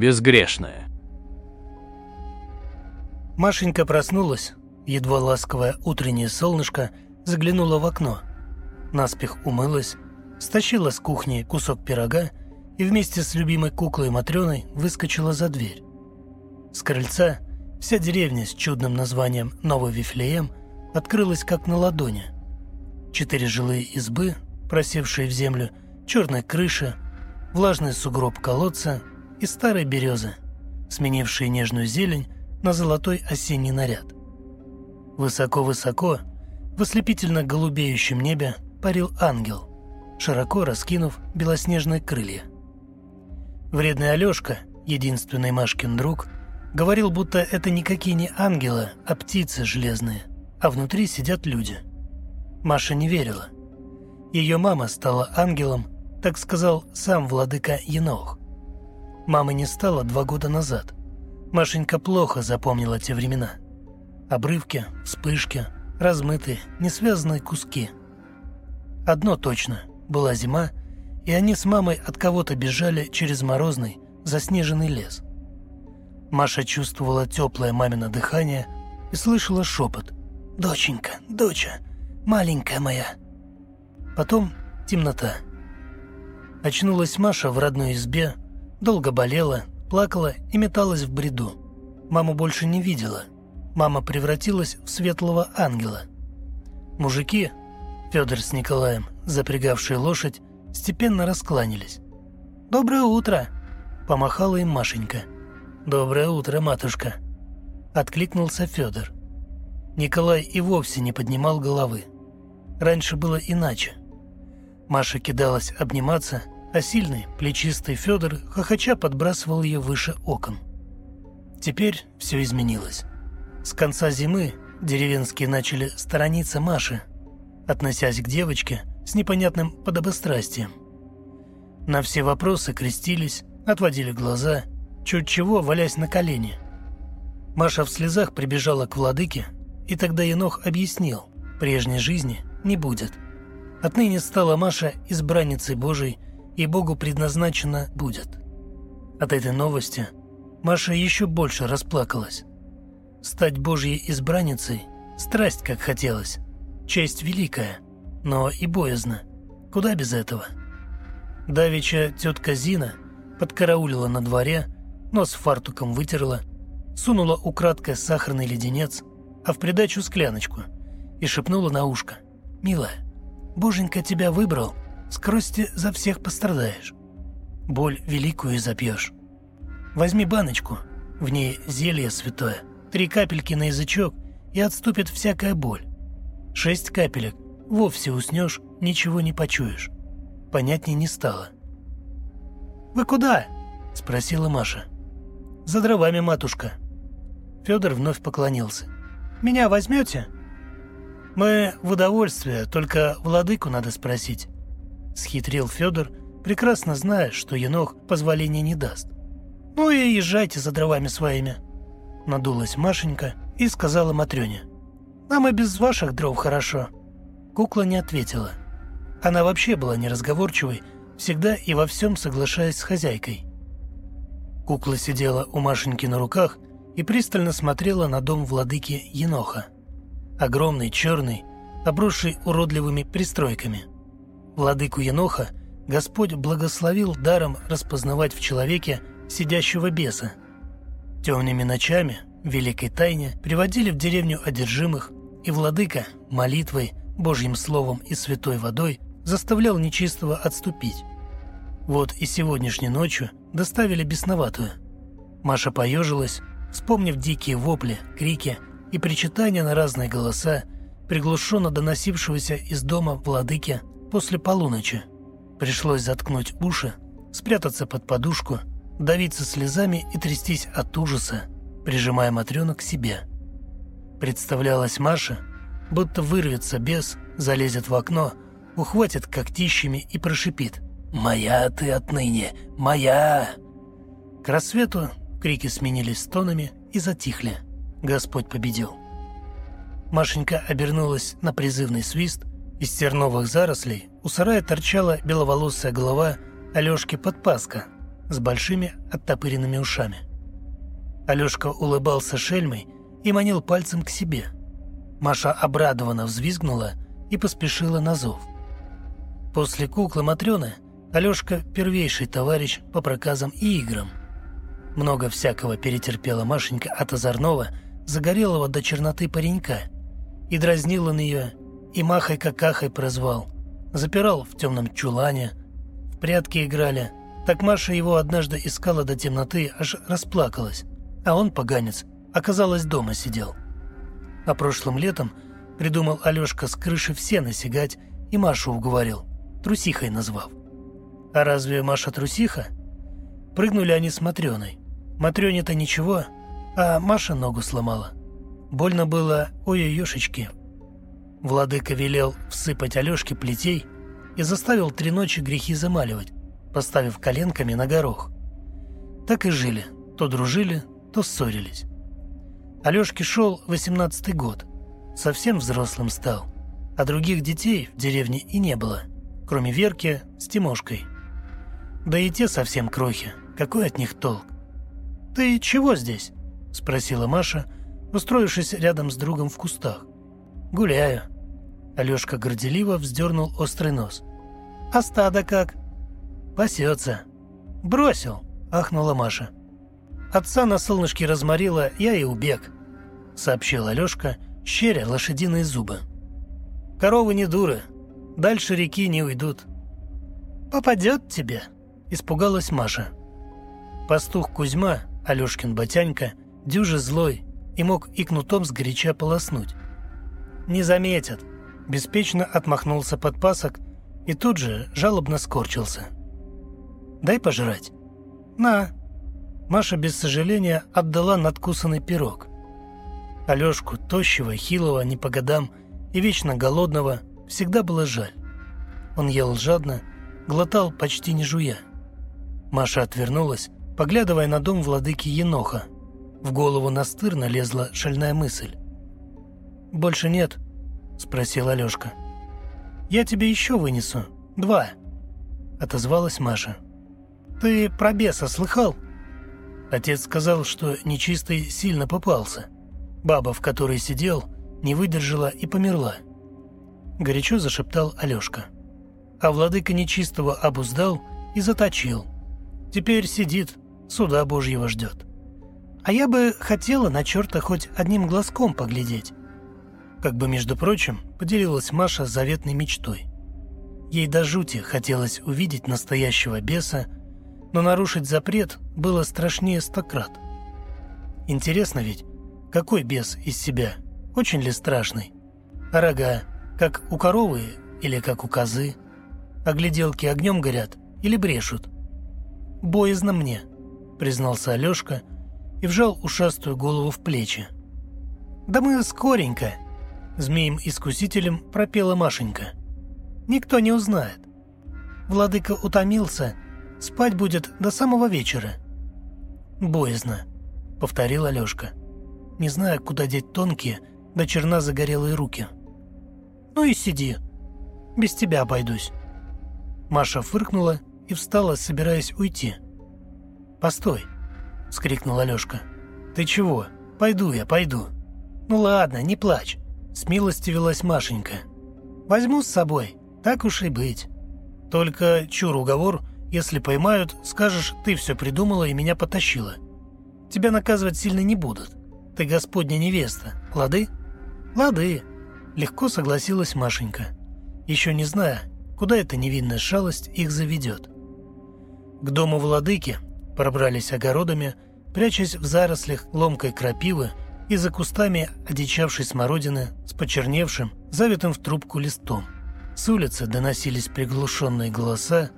безгрешная. Машенька проснулась, едва ласковое утреннее солнышко заглянуло в окно. Наспех умылась, стащила с кухни кусок пирога и вместе с любимой куклой Матрёной выскочила за дверь. С крыльца вся деревня с чудным названием Новый Вифлеем открылась как на ладони. Четыре жилые избы, просевшие в землю, черная крыша, влажный сугроб колодца и старые березы, сменившие нежную зелень на золотой осенний наряд. Высоко-высоко, в ослепительно голубеющем небе парил ангел, широко раскинув белоснежные крылья. Вредный Алёшка, единственный Машкин друг, говорил, будто это никакие не ангелы, а птицы железные, а внутри сидят люди. Маша не верила. Ее мама стала ангелом, так сказал сам владыка Енох. Мамы не стало два года назад. Машенька плохо запомнила те времена. Обрывки, вспышки, размытые, несвязанные куски. Одно точно – была зима, и они с мамой от кого-то бежали через морозный, заснеженный лес. Маша чувствовала теплое мамино дыхание и слышала шепот «Доченька, доча, маленькая моя». Потом темнота. Очнулась Маша в родной избе, долго болела, плакала и металась в бреду. Маму больше не видела. Мама превратилась в светлого ангела. Мужики, Федор с Николаем, запрягавшие лошадь, степенно раскланялись. «Доброе утро!» – помахала им Машенька. «Доброе утро, матушка!» – откликнулся Федор. Николай и вовсе не поднимал головы. Раньше было иначе. Маша кидалась обниматься, а сильный, плечистый Федор хохоча подбрасывал ее выше окон. Теперь все изменилось. С конца зимы деревенские начали сторониться Маши, относясь к девочке с непонятным подобострастием. На все вопросы крестились, отводили глаза, чуть чего валясь на колени. Маша в слезах прибежала к владыке, и тогда Енох объяснил, прежней жизни не будет. Отныне стала Маша избранницей Божией, и Богу предназначено будет. От этой новости Маша еще больше расплакалась. Стать Божьей избранницей – страсть как хотелось, честь великая, но и боязно. Куда без этого? Давича тетка Зина подкараулила на дворе, нос фартуком вытерла, сунула украдкой сахарный леденец, а в придачу скляночку, и шепнула на ушко. «Милая, Боженька тебя выбрал, скорости за всех пострадаешь. Боль великую запьешь. Возьми баночку, в ней зелье святое, три капельки на язычок, и отступит всякая боль. Шесть капелек, вовсе уснешь, ничего не почуешь. Понятней не стало. «Вы куда?» – спросила Маша. «За дровами, матушка». Федор вновь поклонился. «Меня возьмете?» «Мы в удовольствие, только владыку надо спросить», — схитрил Федор, прекрасно зная, что Енох позволения не даст. «Ну и езжайте за дровами своими», — надулась Машенька и сказала Матрёне. «Нам и без ваших дров хорошо». Кукла не ответила. Она вообще была неразговорчивой, всегда и во всем соглашаясь с хозяйкой. Кукла сидела у Машеньки на руках и пристально смотрела на дом владыки Еноха огромный, черный, обросший уродливыми пристройками. Владыку Еноха Господь благословил даром распознавать в человеке сидящего беса. Темными ночами, в великой тайне, приводили в деревню одержимых, и владыка молитвой, Божьим словом и святой водой заставлял нечистого отступить. Вот и сегодняшней ночью доставили бесноватую. Маша поежилась, вспомнив дикие вопли, крики – и причитания на разные голоса, приглушенно доносившегося из дома владыки после полуночи. Пришлось заткнуть уши, спрятаться под подушку, давиться слезами и трястись от ужаса, прижимая Матрёну к себе. Представлялась Маша, будто вырвется бес, залезет в окно, ухватит когтищами и прошипит «Моя ты отныне! Моя!» К рассвету крики сменились тонами и затихли. Господь победил. Машенька обернулась на призывный свист. Из терновых зарослей у сарая торчала беловолосая голова Алёшки Подпаска, с большими оттопыренными ушами. Алешка улыбался шельмой и манил пальцем к себе. Маша обрадованно взвизгнула и поспешила на зов. После куклы Матрёны Алешка – первейший товарищ по проказам и играм. Много всякого перетерпела Машенька от озорного, загорелого до черноты паренька. И дразнил он ее, и махой-какахой прозвал. Запирал в темном чулане, в прятки играли. Так Маша его однажды искала до темноты, аж расплакалась. А он, поганец, оказалось, дома сидел. А прошлым летом придумал Алешка с крыши все насягать и Машу уговорил, трусихой назвав. А разве Маша трусиха? Прыгнули они с Матрёной. Матрёне-то ничего, а Маша ногу сломала. Больно было ой-ой-ёшечки. Владыка велел всыпать Алёшке плетей и заставил три ночи грехи замаливать, поставив коленками на горох. Так и жили, то дружили, то ссорились. Алёшке шел восемнадцатый год, совсем взрослым стал, а других детей в деревне и не было, кроме Верки с Тимошкой. Да и те совсем крохи, какой от них толк? «Ты чего здесь?» – спросила Маша, устроившись рядом с другом в кустах. «Гуляю». Алёшка горделиво вздернул острый нос. «А стадо как?» «Пасется». «Бросил», – ахнула Маша. «Отца на солнышке разморила, я и убег», – сообщил Алёшка, щеря лошадиные зубы. «Коровы не дуры, дальше реки не уйдут». «Попадет тебе», – испугалась Маша. Пастух Кузьма, Алешкин батянька, дюже злой и мог и кнутом сгоряча полоснуть. «Не заметят», – беспечно отмахнулся подпасок и тут же жалобно скорчился. «Дай пожрать». «На». Маша без сожаления отдала надкусанный пирог. Алешку, тощего, хилого, не по годам и вечно голодного, всегда было жаль. Он ел жадно, глотал почти не жуя. Маша отвернулась, поглядывая на дом владыки Еноха. В голову настырно лезла шальная мысль. «Больше нет?» – спросил Алешка. «Я тебе еще вынесу. Два», – отозвалась Маша. «Ты про беса слыхал?» Отец сказал, что нечистый сильно попался. Баба, в которой сидел, не выдержала и померла. Горячо зашептал Алешка. А владыка нечистого обуздал и заточил. Теперь сидит, суда Божьего ждет. А я бы хотела на черта хоть одним глазком поглядеть. Как бы, между прочим, поделилась Маша заветной мечтой. Ей до жути хотелось увидеть настоящего беса, но нарушить запрет было страшнее стократ. Интересно ведь, какой бес из себя? Очень ли страшный? А рога, как у коровы или как у козы? А гляделки огнем горят или брешут? Боязно мне – признался Алёшка и вжал ушастую голову в плечи. «Да мы скоренько!» – змеем-искусителем пропела Машенька. «Никто не узнает. Владыка утомился, спать будет до самого вечера». «Боязно», – повторил Алёшка, не зная, куда деть тонкие, до черна загорелые руки. «Ну и сиди. Без тебя обойдусь». Маша фыркнула и встала, собираясь уйти. «Постой!» – скрикнул Алешка. «Ты чего? Пойду я, пойду». «Ну ладно, не плачь», – смилостивилась Машенька. «Возьму с собой, так уж и быть. Только чур уговор, если поймают, скажешь, ты все придумала и меня потащила. Тебя наказывать сильно не будут. Ты господня невеста, лады?» «Лады», – легко согласилась Машенька, еще не зная, куда эта невинная шалость их заведет. К дому владыки пробрались огородами, прячась в зарослях ломкой крапивы и за кустами одичавшей смородины с почерневшим, завитым в трубку листом. С улицы доносились приглушенные голоса,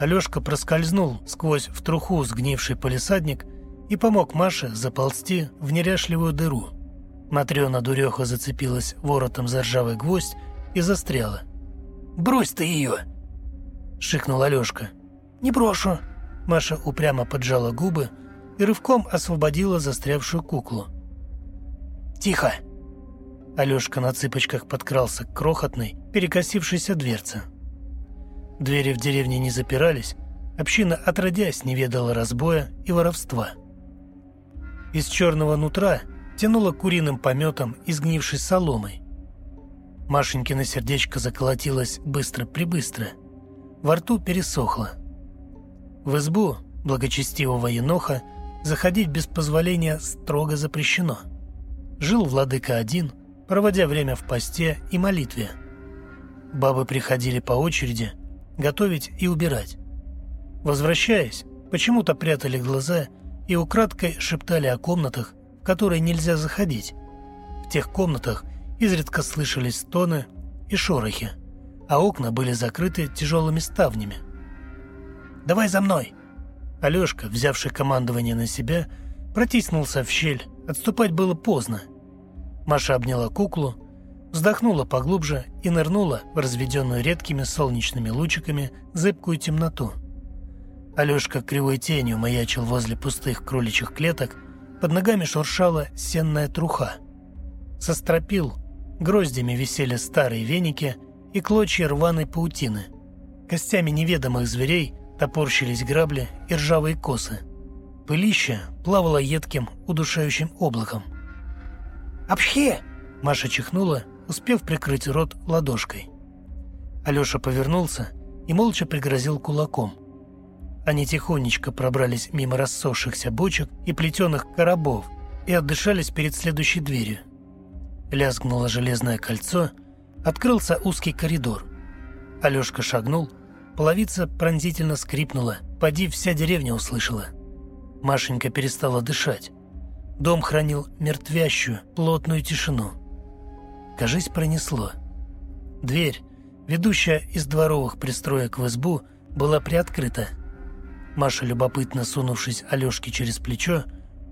Алешка проскользнул сквозь в труху сгнивший полисадник и помог Маше заползти в неряшливую дыру. Матрена дуреха зацепилась воротом за ржавый гвоздь и застряла. «Брось ты ее!» – шикнул Алешка. «Не брошу!» Маша упрямо поджала губы и рывком освободила застрявшую куклу. «Тихо!» Алешка на цыпочках подкрался к крохотной, перекосившейся дверце. Двери в деревне не запирались, община отродясь не ведала разбоя и воровства. Из черного нутра тянуло куриным пометом и сгнившей соломой. Машенькино сердечко заколотилось быстро-прибыстро. Во рту пересохло. В избу благочестивого еноха заходить без позволения строго запрещено. Жил владыка один, проводя время в посте и молитве. Бабы приходили по очереди готовить и убирать. Возвращаясь, почему-то прятали глаза и украдкой шептали о комнатах, в которые нельзя заходить. В тех комнатах изредка слышались стоны и шорохи, а окна были закрыты тяжелыми ставнями. «Давай за мной!» Алешка, взявший командование на себя, протиснулся в щель. Отступать было поздно. Маша обняла куклу, вздохнула поглубже и нырнула в разведенную редкими солнечными лучиками зыбкую темноту. Алешка кривой тенью маячил возле пустых кроличьих клеток, под ногами шуршала сенная труха. Со стропил гроздями висели старые веники и клочья рваной паутины. Костями неведомых зверей топорщились грабли и ржавые косы. Пылище плавало едким, удушающим облаком. «Апхе!» – Маша чихнула успев прикрыть рот ладошкой. Алеша повернулся и молча пригрозил кулаком. Они тихонечко пробрались мимо рассохшихся бочек и плетеных коробов и отдышались перед следующей дверью. Лязгнуло железное кольцо, открылся узкий коридор. Алешка шагнул, половица пронзительно скрипнула, поди вся деревня услышала. Машенька перестала дышать. Дом хранил мертвящую, плотную тишину. Кажись, пронесло. Дверь, ведущая из дворовых пристроек в избу, была приоткрыта. Маша, любопытно сунувшись Алешке через плечо,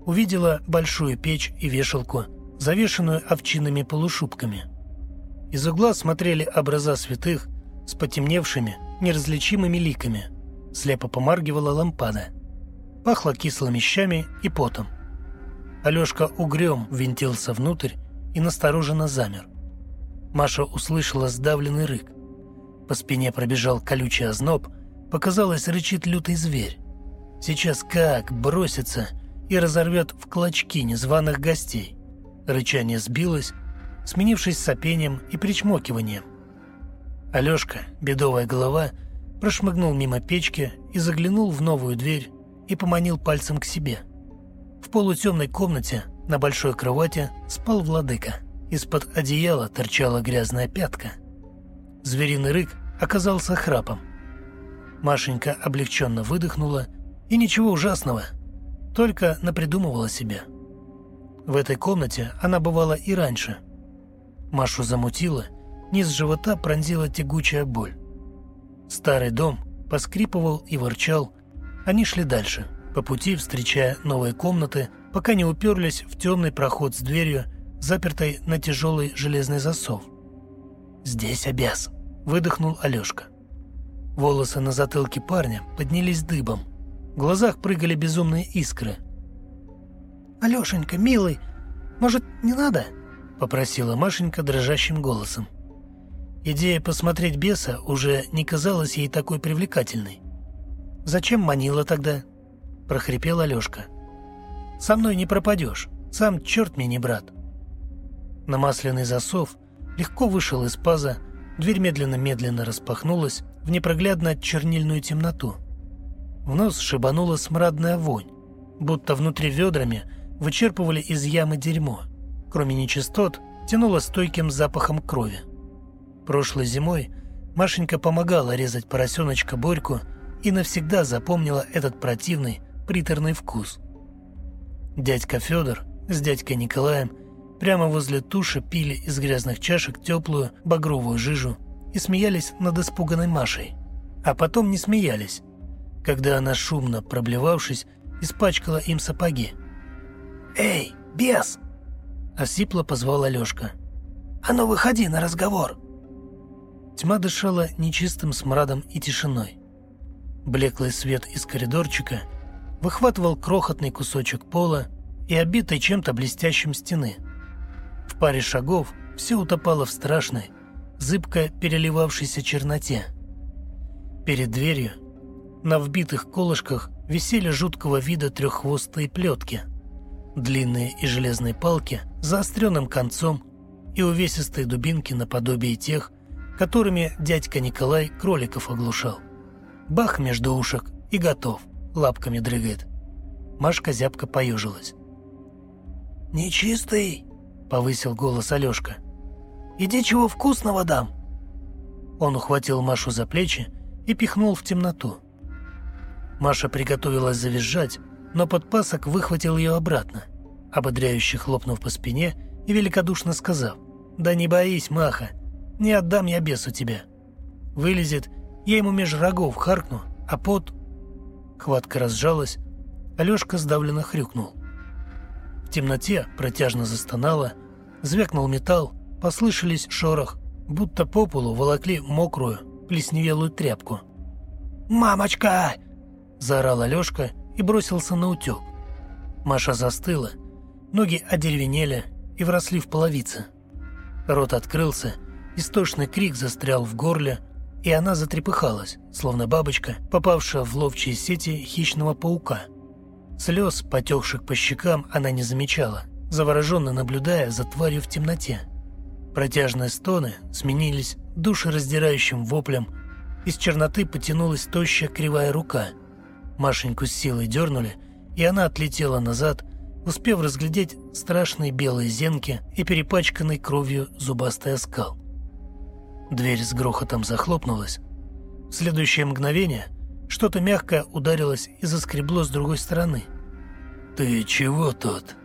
увидела большую печь и вешалку, завешенную овчинными полушубками. Из угла смотрели образа святых с потемневшими, неразличимыми ликами. Слепо помаргивала лампада. Пахло кислыми щами и потом. Алешка угрём винтился внутрь и настороженно замер. Маша услышала сдавленный рык. По спине пробежал колючий озноб, показалось, рычит лютый зверь. Сейчас как бросится и разорвет в клочки незваных гостей. Рычание сбилось, сменившись сопением и причмокиванием. Алешка, бедовая голова, прошмыгнул мимо печки и заглянул в новую дверь и поманил пальцем к себе. В полутемной комнате на большой кровати спал владыка. Из-под одеяла торчала грязная пятка. Звериный рык оказался храпом. Машенька облегченно выдохнула, и ничего ужасного, только напридумывала себе. В этой комнате она бывала и раньше. Машу замутила, низ живота пронзила тягучая боль. Старый дом поскрипывал и ворчал, они шли дальше, по пути встречая новые комнаты, пока не уперлись в темный проход с дверью, запертой на тяжелый железный засов. «Здесь обяз», — выдохнул Алешка. Волосы на затылке парня поднялись дыбом. В глазах прыгали безумные искры. «Алешенька, милый, может, не надо?» — попросила Машенька дрожащим голосом. Идея посмотреть беса уже не казалась ей такой привлекательной. «Зачем манила тогда?» – прохрипел Алешка. «Со мной не пропадешь. Сам черт мне не брат». Намасленный засов легко вышел из паза, дверь медленно-медленно распахнулась в непроглядно чернильную темноту. В нос шибанула смрадная вонь, будто внутри ведрами вычерпывали из ямы дерьмо. Кроме нечистот, тянуло стойким запахом крови. Прошлой зимой Машенька помогала резать поросеночка Борьку и навсегда запомнила этот противный, приторный вкус. Дядька Федор с дядькой Николаем Прямо возле туши пили из грязных чашек теплую багровую жижу и смеялись над испуганной Машей. А потом не смеялись, когда она, шумно проблевавшись, испачкала им сапоги. «Эй, бес!» – осипло позвал Алешка. «А ну выходи на разговор!» Тьма дышала нечистым смрадом и тишиной. Блеклый свет из коридорчика выхватывал крохотный кусочек пола и обитой чем-то блестящим стены – в паре шагов все утопало в страшной, зыбко переливавшейся черноте. Перед дверью На вбитых колышках висели жуткого вида треххвостые плетки. Длинные и железные палки с заостренным концом и увесистые дубинки наподобие тех, которыми дядька Николай кроликов оглушал. Бах между ушек и готов, лапками дрыгает. Машка зябко поежилась. «Нечистый?» — повысил голос Алешка. «Иди чего вкусного дам!» Он ухватил Машу за плечи и пихнул в темноту. Маша приготовилась завизжать, но подпасок выхватил ее обратно, ободряюще хлопнув по спине и великодушно сказав, «Да не боись, Маха, не отдам я бесу тебя». Вылезет, я ему меж рогов харкну, а пот... Хватка разжалась, Алешка сдавленно хрюкнул. В темноте протяжно застонало, звякнул металл, послышались шорох, будто по полу волокли мокрую, плесневелую тряпку. «Мамочка!» – заорал Алешка и бросился на утек. Маша застыла, ноги одеревенели и вросли в половицы. Рот открылся, истошный крик застрял в горле, и она затрепыхалась, словно бабочка, попавшая в ловчие сети хищного паука. Слез, потекших по щекам, она не замечала, завороженно наблюдая за тварью в темноте. Протяжные стоны сменились душераздирающим воплем, из черноты потянулась тощая кривая рука. Машеньку с силой дернули, и она отлетела назад, успев разглядеть страшные белые зенки и перепачканный кровью зубастый оскал. Дверь с грохотом захлопнулась. В следующее мгновение что-то мягкое ударилось и заскребло с другой стороны. «Ты чего тут?»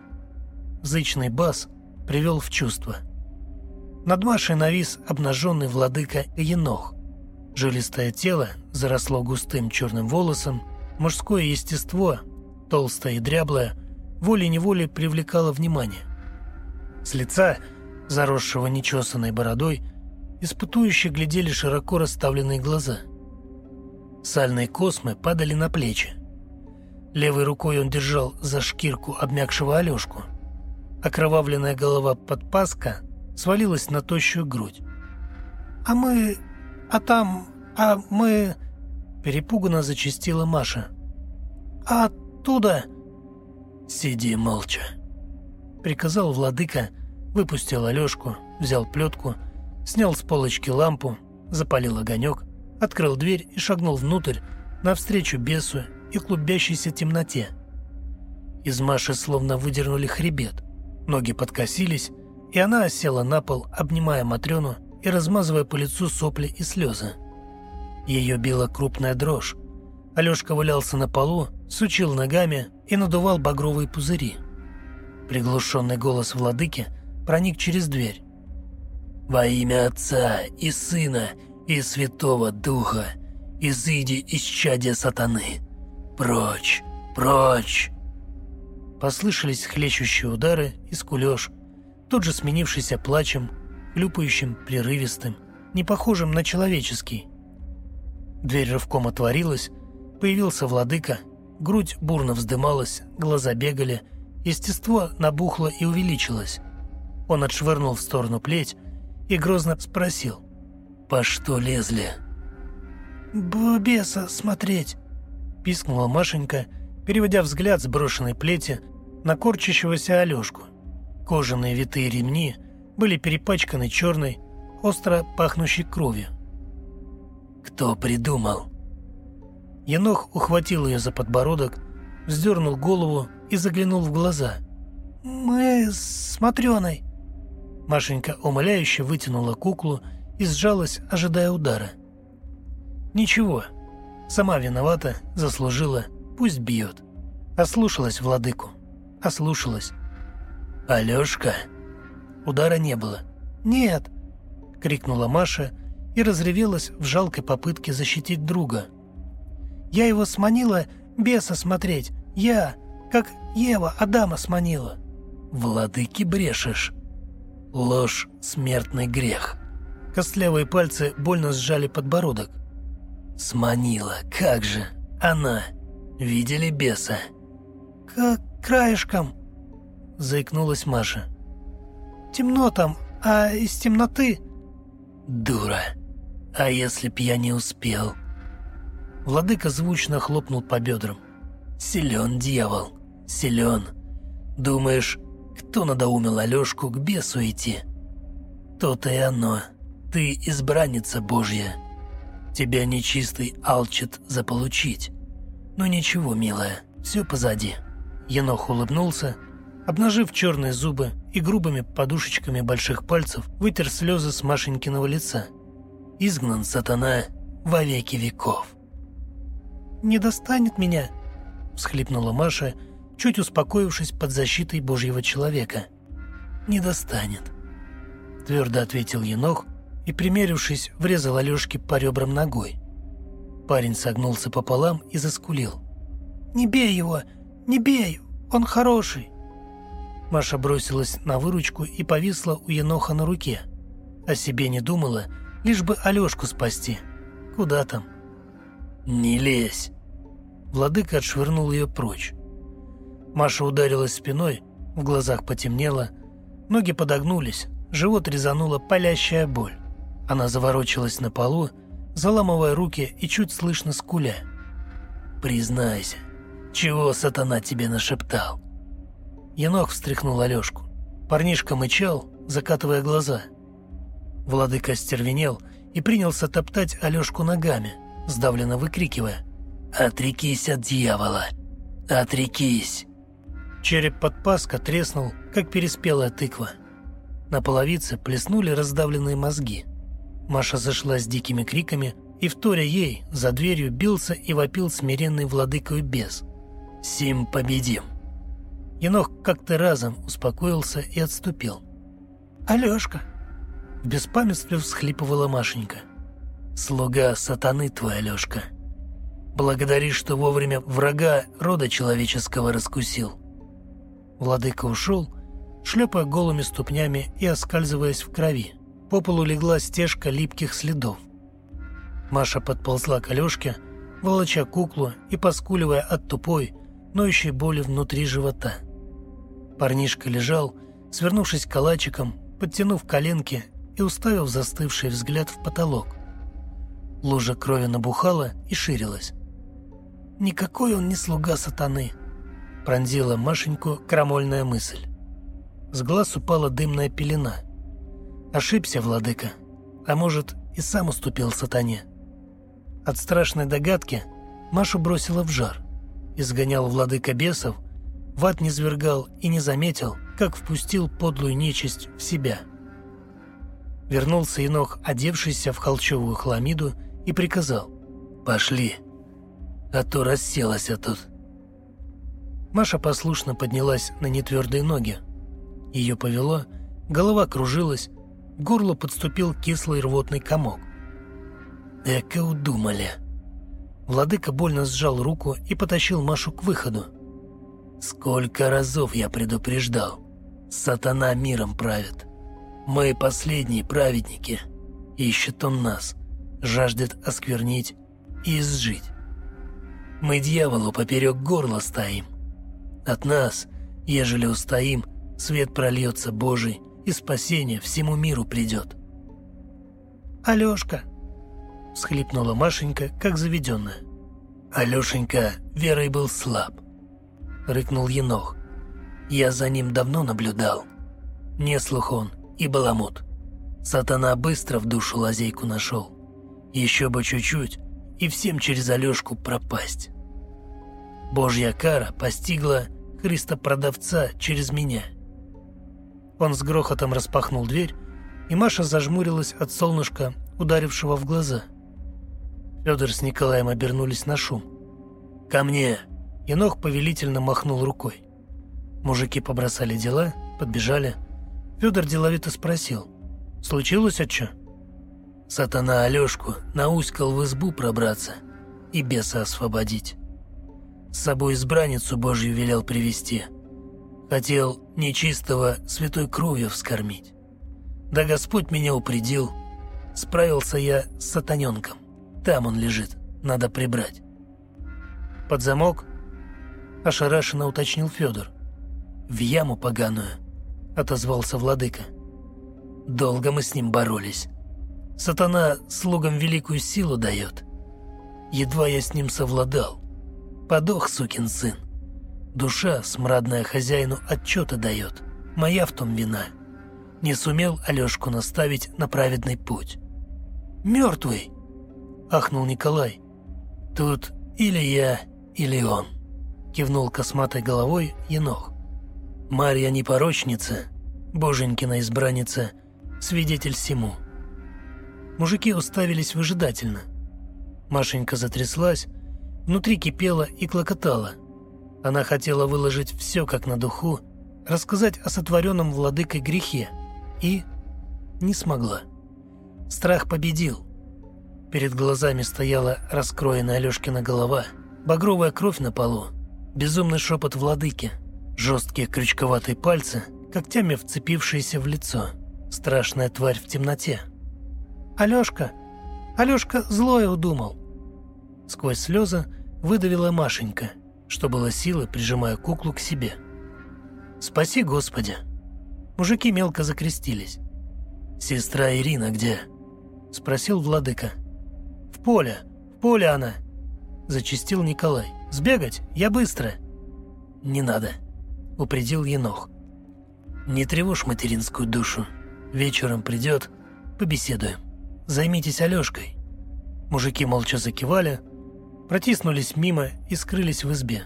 Зычный бас привел в чувство. Над Машей навис обнаженный владыка Енох. Жилистое тело заросло густым черным волосом, мужское естество, толстое и дряблое, волей-неволей привлекало внимание. С лица, заросшего нечесанной бородой, испытующе глядели широко расставленные глаза. Сальные космы падали на плечи. Левой рукой он держал за шкирку обмякшего Алешку. Окровавленная голова подпаска свалилась на тощую грудь. «А мы... а там... а мы...» Перепуганно зачастила Маша. «А оттуда...» «Сиди молча», — приказал владыка, выпустил Алешку, взял плетку — снял с полочки лампу, запалил огонек, открыл дверь и шагнул внутрь, навстречу бесу и клубящейся темноте. Из Маши словно выдернули хребет, ноги подкосились, и она осела на пол, обнимая Матрёну и размазывая по лицу сопли и слезы. Ее била крупная дрожь. Алешка валялся на полу, сучил ногами и надувал багровые пузыри. Приглушенный голос владыки проник через дверь. Во имя Отца и Сына и Святого Духа, изыди из чадия сатаны. Прочь, прочь!» Послышались хлещущие удары и скулеж, тут же сменившийся плачем, хлюпающим, прерывистым, не похожим на человеческий. Дверь рывком отворилась, появился владыка, грудь бурно вздымалась, глаза бегали, естество набухло и увеличилось. Он отшвырнул в сторону плеть, и грозно спросил. «По что лезли?» «Беса смотреть», — пискнула Машенька, переводя взгляд с брошенной плети на корчащегося Алешку. Кожаные витые ремни были перепачканы черной, остро пахнущей кровью. «Кто придумал?» Енох ухватил ее за подбородок, вздернул голову и заглянул в глаза. «Мы с Матрёной», Машенька умоляюще вытянула куклу и сжалась, ожидая удара. «Ничего, сама виновата, заслужила, пусть бьет». Ослушалась владыку. Ослушалась. «Алешка?» Удара не было. «Нет!» — крикнула Маша и разревелась в жалкой попытке защитить друга. «Я его сманила беса смотреть. Я, как Ева Адама сманила». «Владыки брешешь», Ложь – смертный грех. Костлявые пальцы больно сжали подбородок. Сманила, как же. Она. Видели беса? Как краешком. Заикнулась Маша. Темно там, а из темноты... Дура. А если б я не успел? Владыка звучно хлопнул по бедрам. «Силен дьявол, силен. Думаешь, кто надоумил Алешку к бесу идти? То-то и оно. Ты избранница Божья. Тебя нечистый алчит заполучить. Ну ничего, милая, все позади». Енох улыбнулся, обнажив черные зубы и грубыми подушечками больших пальцев вытер слезы с Машенькиного лица. «Изгнан сатана во веки веков». «Не достанет меня», — всхлипнула Маша, чуть успокоившись под защитой Божьего человека. «Не достанет», — твердо ответил Енох и, примерившись, врезал Алешке по ребрам ногой. Парень согнулся пополам и заскулил. «Не бей его! Не бей! Он хороший!» Маша бросилась на выручку и повисла у Еноха на руке. О себе не думала, лишь бы Алешку спасти. Куда там? «Не лезь!» Владыка отшвырнул ее прочь. Маша ударилась спиной, в глазах потемнело, ноги подогнулись, живот резанула палящая боль. Она заворочилась на полу, заламывая руки и чуть слышно скуля. «Признайся, чего сатана тебе нашептал?» Енох встряхнул Алешку. Парнишка мычал, закатывая глаза. Владыка стервенел и принялся топтать Алешку ногами, сдавленно выкрикивая «Отрекись от дьявола! Отрекись!» Череп подпаска треснул, как переспелая тыква. На половице плеснули раздавленные мозги. Маша зашла с дикими криками, и, вторя ей, за дверью бился и вопил смиренный владыкою бес. «Сим победим!» Енох как-то разом успокоился и отступил. «Алешка!» В беспамятстве всхлипывала Машенька. «Слуга сатаны твой, Алешка. Благодари, что вовремя врага рода человеческого раскусил». Владыка ушел, шлепая голыми ступнями и оскальзываясь в крови. По полу легла стежка липких следов. Маша подползла к Алешке, волоча куклу и поскуливая от тупой, ноющей боли внутри живота. Парнишка лежал, свернувшись калачиком, подтянув коленки и уставив застывший взгляд в потолок. Лужа крови набухала и ширилась. «Никакой он не слуга сатаны», — пронзила Машеньку крамольная мысль. С глаз упала дымная пелена. Ошибся, владыка, а может, и сам уступил сатане. От страшной догадки Машу бросила в жар изгонял владыка бесов, в ад не свергал и не заметил, как впустил подлую нечисть в себя. Вернулся Енох, одевшийся в холчевую хламиду, и приказал «Пошли, а то расселась тут». Маша послушно поднялась на нетвердые ноги. Ее повело, голова кружилась, к горлу подступил кислый рвотный комок. «Эка удумали!» Владыка больно сжал руку и потащил Машу к выходу. «Сколько разов я предупреждал! Сатана миром правит. Мы последние праведники. Ищет он нас, жаждет осквернить и изжить. Мы дьяволу поперек горла стоим. От нас, ежели устоим, свет прольется Божий, и спасение всему миру придет». «Алешка!» — схлипнула Машенька, как заведенная. «Алешенька верой был слаб», — рыкнул Енох. «Я за ним давно наблюдал. Не слух он и баламут. Сатана быстро в душу лазейку нашел. Еще бы чуть-чуть, и всем через Алешку пропасть. Божья кара постигла Христа-продавца через меня». Он с грохотом распахнул дверь, и Маша зажмурилась от солнышка, ударившего в глаза — Федор с Николаем обернулись на шум. «Ко мне!» Енох повелительно махнул рукой. Мужики побросали дела, подбежали. Федор деловито спросил. «Случилось от чё?» Сатана Алёшку науськал в избу пробраться и беса освободить. С собой избранницу Божью велел привести. Хотел нечистого святой кровью вскормить. Да Господь меня упредил. Справился я с сатаненком. Там он лежит, надо прибрать. Под замок? Ошарашенно уточнил Федор. В яму поганую, отозвался владыка. Долго мы с ним боролись. Сатана слугам великую силу дает. Едва я с ним совладал. Подох, сукин сын. Душа, смрадная хозяину, отчета дает. Моя в том вина. Не сумел Алешку наставить на праведный путь. «Мертвый!» — ахнул Николай. «Тут или я, или он», — кивнул косматой головой Енох. «Марья непорочница, боженькина избранница, свидетель всему». Мужики уставились выжидательно. Машенька затряслась, внутри кипела и клокотала. Она хотела выложить все как на духу, рассказать о сотворенном владыкой грехе и не смогла. Страх победил. Перед глазами стояла раскроенная Алешкина голова, багровая кровь на полу, безумный шепот владыки, жесткие крючковатые пальцы, когтями вцепившиеся в лицо, страшная тварь в темноте – «Алешка! Алешка злое удумал!» Сквозь слезы выдавила Машенька, что было силы, прижимая куклу к себе. «Спаси Господи!» Мужики мелко закрестились. «Сестра Ирина где?» — спросил владыка. «В поле, в поле она!» — зачистил Николай. «Сбегать? Я быстро!» «Не надо!» — упредил Енох. «Не тревожь материнскую душу. Вечером придет, побеседуем». Займитесь Алешкой». Мужики молча закивали, протиснулись мимо и скрылись в избе.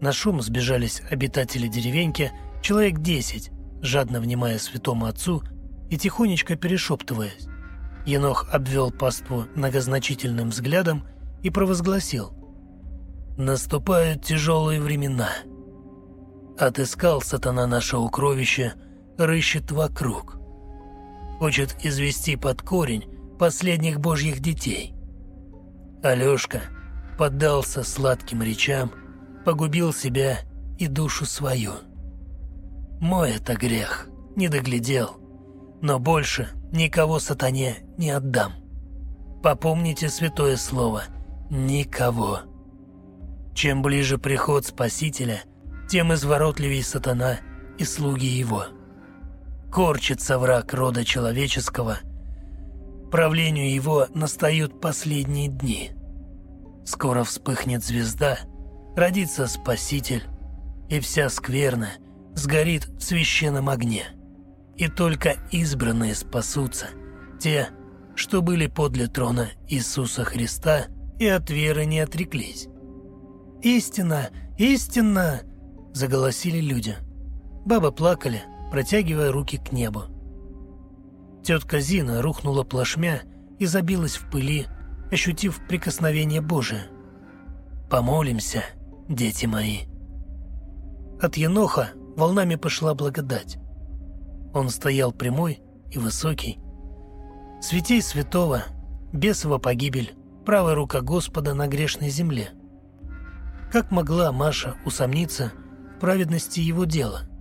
На шум сбежались обитатели деревеньки, человек десять, жадно внимая святому отцу и тихонечко перешептываясь. Енох обвел паству многозначительным взглядом и провозгласил. «Наступают тяжелые времена. Отыскал сатана наше укровище, рыщет вокруг хочет извести под корень последних божьих детей. Алешка поддался сладким речам, погубил себя и душу свою. Мой это грех, не доглядел, но больше никого сатане не отдам. Попомните святое слово «никого». Чем ближе приход Спасителя, тем изворотливее сатана и слуги его корчится враг рода человеческого. Правлению его настают последние дни. Скоро вспыхнет звезда, родится Спаситель, и вся скверна сгорит в священном огне. И только избранные спасутся, те, что были подле трона Иисуса Христа и от веры не отреклись. «Истина! Истина!» – заголосили люди. Бабы плакали – протягивая руки к небу. Тетка Зина рухнула плашмя и забилась в пыли, ощутив прикосновение Божие. «Помолимся, дети мои». От Еноха волнами пошла благодать. Он стоял прямой и высокий. Светей святого, бесова погибель, правая рука Господа на грешной земле. Как могла Маша усомниться в праведности его дела –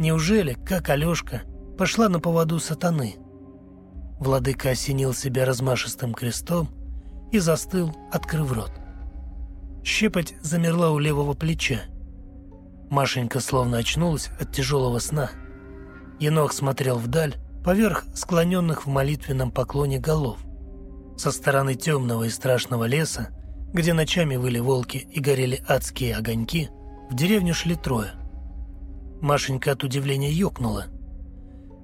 Неужели, как Алешка, пошла на поводу сатаны? Владыка осенил себя размашистым крестом и застыл, открыв рот. Щепоть замерла у левого плеча. Машенька словно очнулась от тяжелого сна. Енох смотрел вдаль, поверх склоненных в молитвенном поклоне голов. Со стороны темного и страшного леса, где ночами выли волки и горели адские огоньки, в деревню шли трое. Машенька от удивления ёкнула.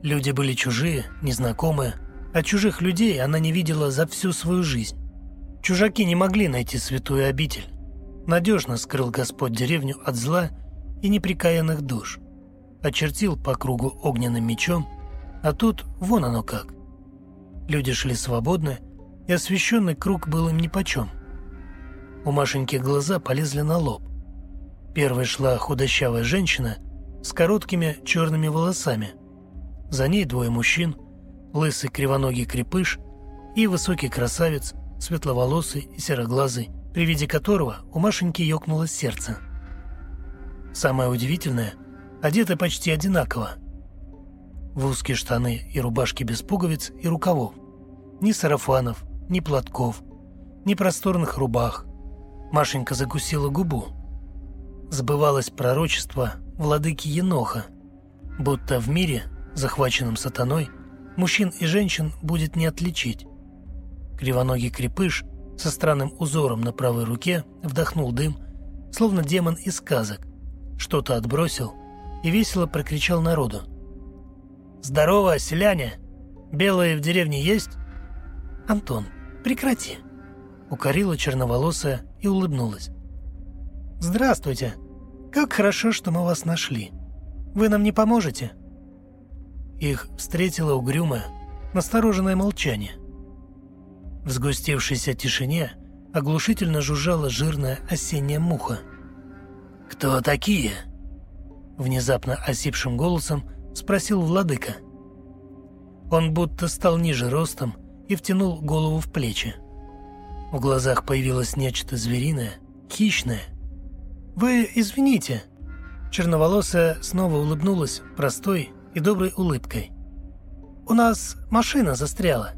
Люди были чужие, незнакомые, а чужих людей она не видела за всю свою жизнь. Чужаки не могли найти святую обитель. Надежно скрыл Господь деревню от зла и неприкаянных душ. Очертил по кругу огненным мечом, а тут вон оно как. Люди шли свободно, и освещенный круг был им нипочем. У Машеньки глаза полезли на лоб. Первой шла худощавая женщина с короткими черными волосами. За ней двое мужчин, лысый кривоногий крепыш и высокий красавец, светловолосый и сероглазый, при виде которого у Машеньки ёкнуло сердце. Самое удивительное, одеты почти одинаково. В узкие штаны и рубашки без пуговиц и рукавов. Ни сарафанов, ни платков, ни просторных рубах. Машенька закусила губу. Сбывалось пророчество владыки Еноха, будто в мире, захваченном сатаной, мужчин и женщин будет не отличить. Кривоногий крепыш со странным узором на правой руке, вдохнул дым, словно демон из сказок, что-то отбросил и весело прокричал народу. «Здорово, селяне! Белые в деревне есть?» «Антон, прекрати!» Укорила черноволосая и улыбнулась. «Здравствуйте! Как хорошо, что мы вас нашли. Вы нам не поможете?» Их встретило угрюмое, настороженное молчание. В сгустевшейся тишине оглушительно жужжала жирная осенняя муха. «Кто такие?» Внезапно осипшим голосом спросил владыка. Он будто стал ниже ростом и втянул голову в плечи. В глазах появилось нечто звериное, хищное. «Вы извините». Черноволосая снова улыбнулась простой и доброй улыбкой. «У нас машина застряла.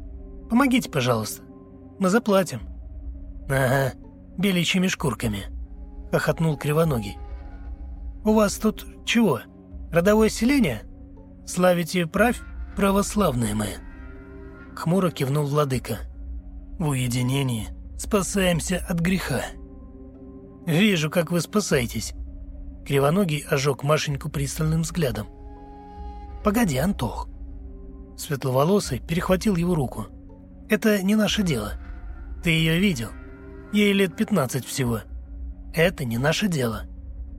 Помогите, пожалуйста. Мы заплатим». «Ага, беличьими шкурками», — хохотнул Кривоногий. «У вас тут чего, родовое селение? Славите правь православные мы?» Хмуро кивнул владыка. «В уединении спасаемся от греха». «Вижу, как вы спасаетесь». Кривоногий ожег Машеньку пристальным взглядом. «Погоди, Антох». Светловолосый перехватил его руку. «Это не наше дело. Ты ее видел. Ей лет пятнадцать всего. Это не наше дело».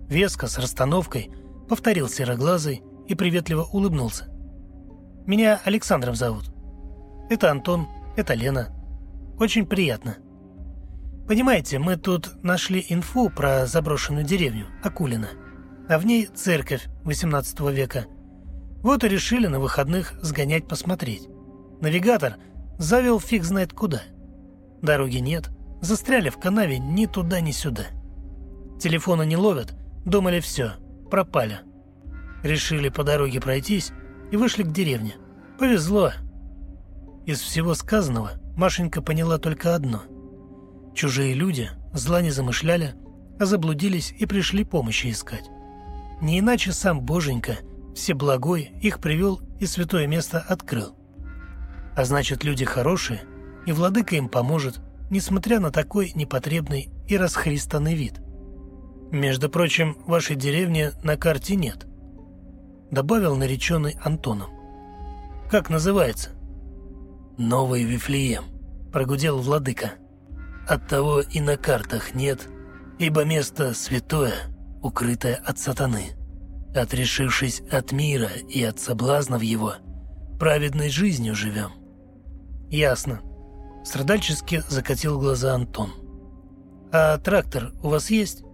Веско с расстановкой повторил сероглазый и приветливо улыбнулся. «Меня Александром зовут. Это Антон, это Лена. Очень приятно. Понимаете, мы тут нашли инфу про заброшенную деревню Акулина, а в ней церковь XVIII века – вот и решили на выходных сгонять посмотреть. Навигатор завел фиг знает куда. Дороги нет, застряли в канаве ни туда, ни сюда. Телефона не ловят, думали все, пропали. Решили по дороге пройтись и вышли к деревне. Повезло. Из всего сказанного Машенька поняла только одно. Чужие люди зла не замышляли, а заблудились и пришли помощи искать. Не иначе сам Боженька – Всеблагой их привел и святое место открыл. А значит, люди хорошие, и владыка им поможет, несмотря на такой непотребный и расхристанный вид. Между прочим, вашей деревни на карте нет, добавил нареченный Антоном. Как называется? Новый Вифлеем, прогудел владыка. Оттого и на картах нет, ибо место святое, укрытое от сатаны. Отрешившись от мира и от соблазнов его, праведной жизнью живем. Ясно. Страдальчески закатил глаза Антон. А трактор у вас есть?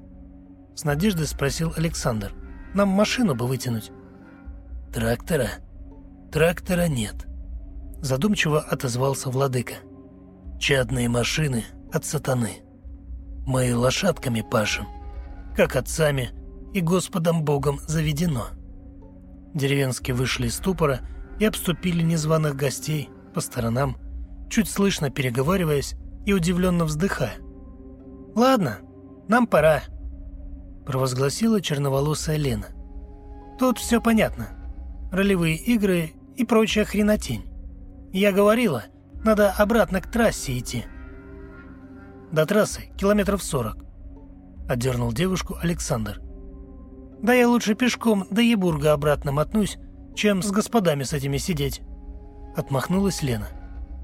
С надеждой спросил Александр. Нам машину бы вытянуть. Трактора? Трактора нет. Задумчиво отозвался владыка. Чадные машины от сатаны. Мы лошадками пашем, как отцами, и Господом Богом заведено. Деревенские вышли из ступора и обступили незваных гостей по сторонам, чуть слышно переговариваясь и удивленно вздыхая. «Ладно, нам пора», – провозгласила черноволосая Лена. «Тут все понятно. Ролевые игры и прочая хренотень. Я говорила, надо обратно к трассе идти». «До трассы километров сорок», – отдернул девушку Александр. Да я лучше пешком до Ебурга обратно мотнусь, чем с господами с этими сидеть. Отмахнулась Лена.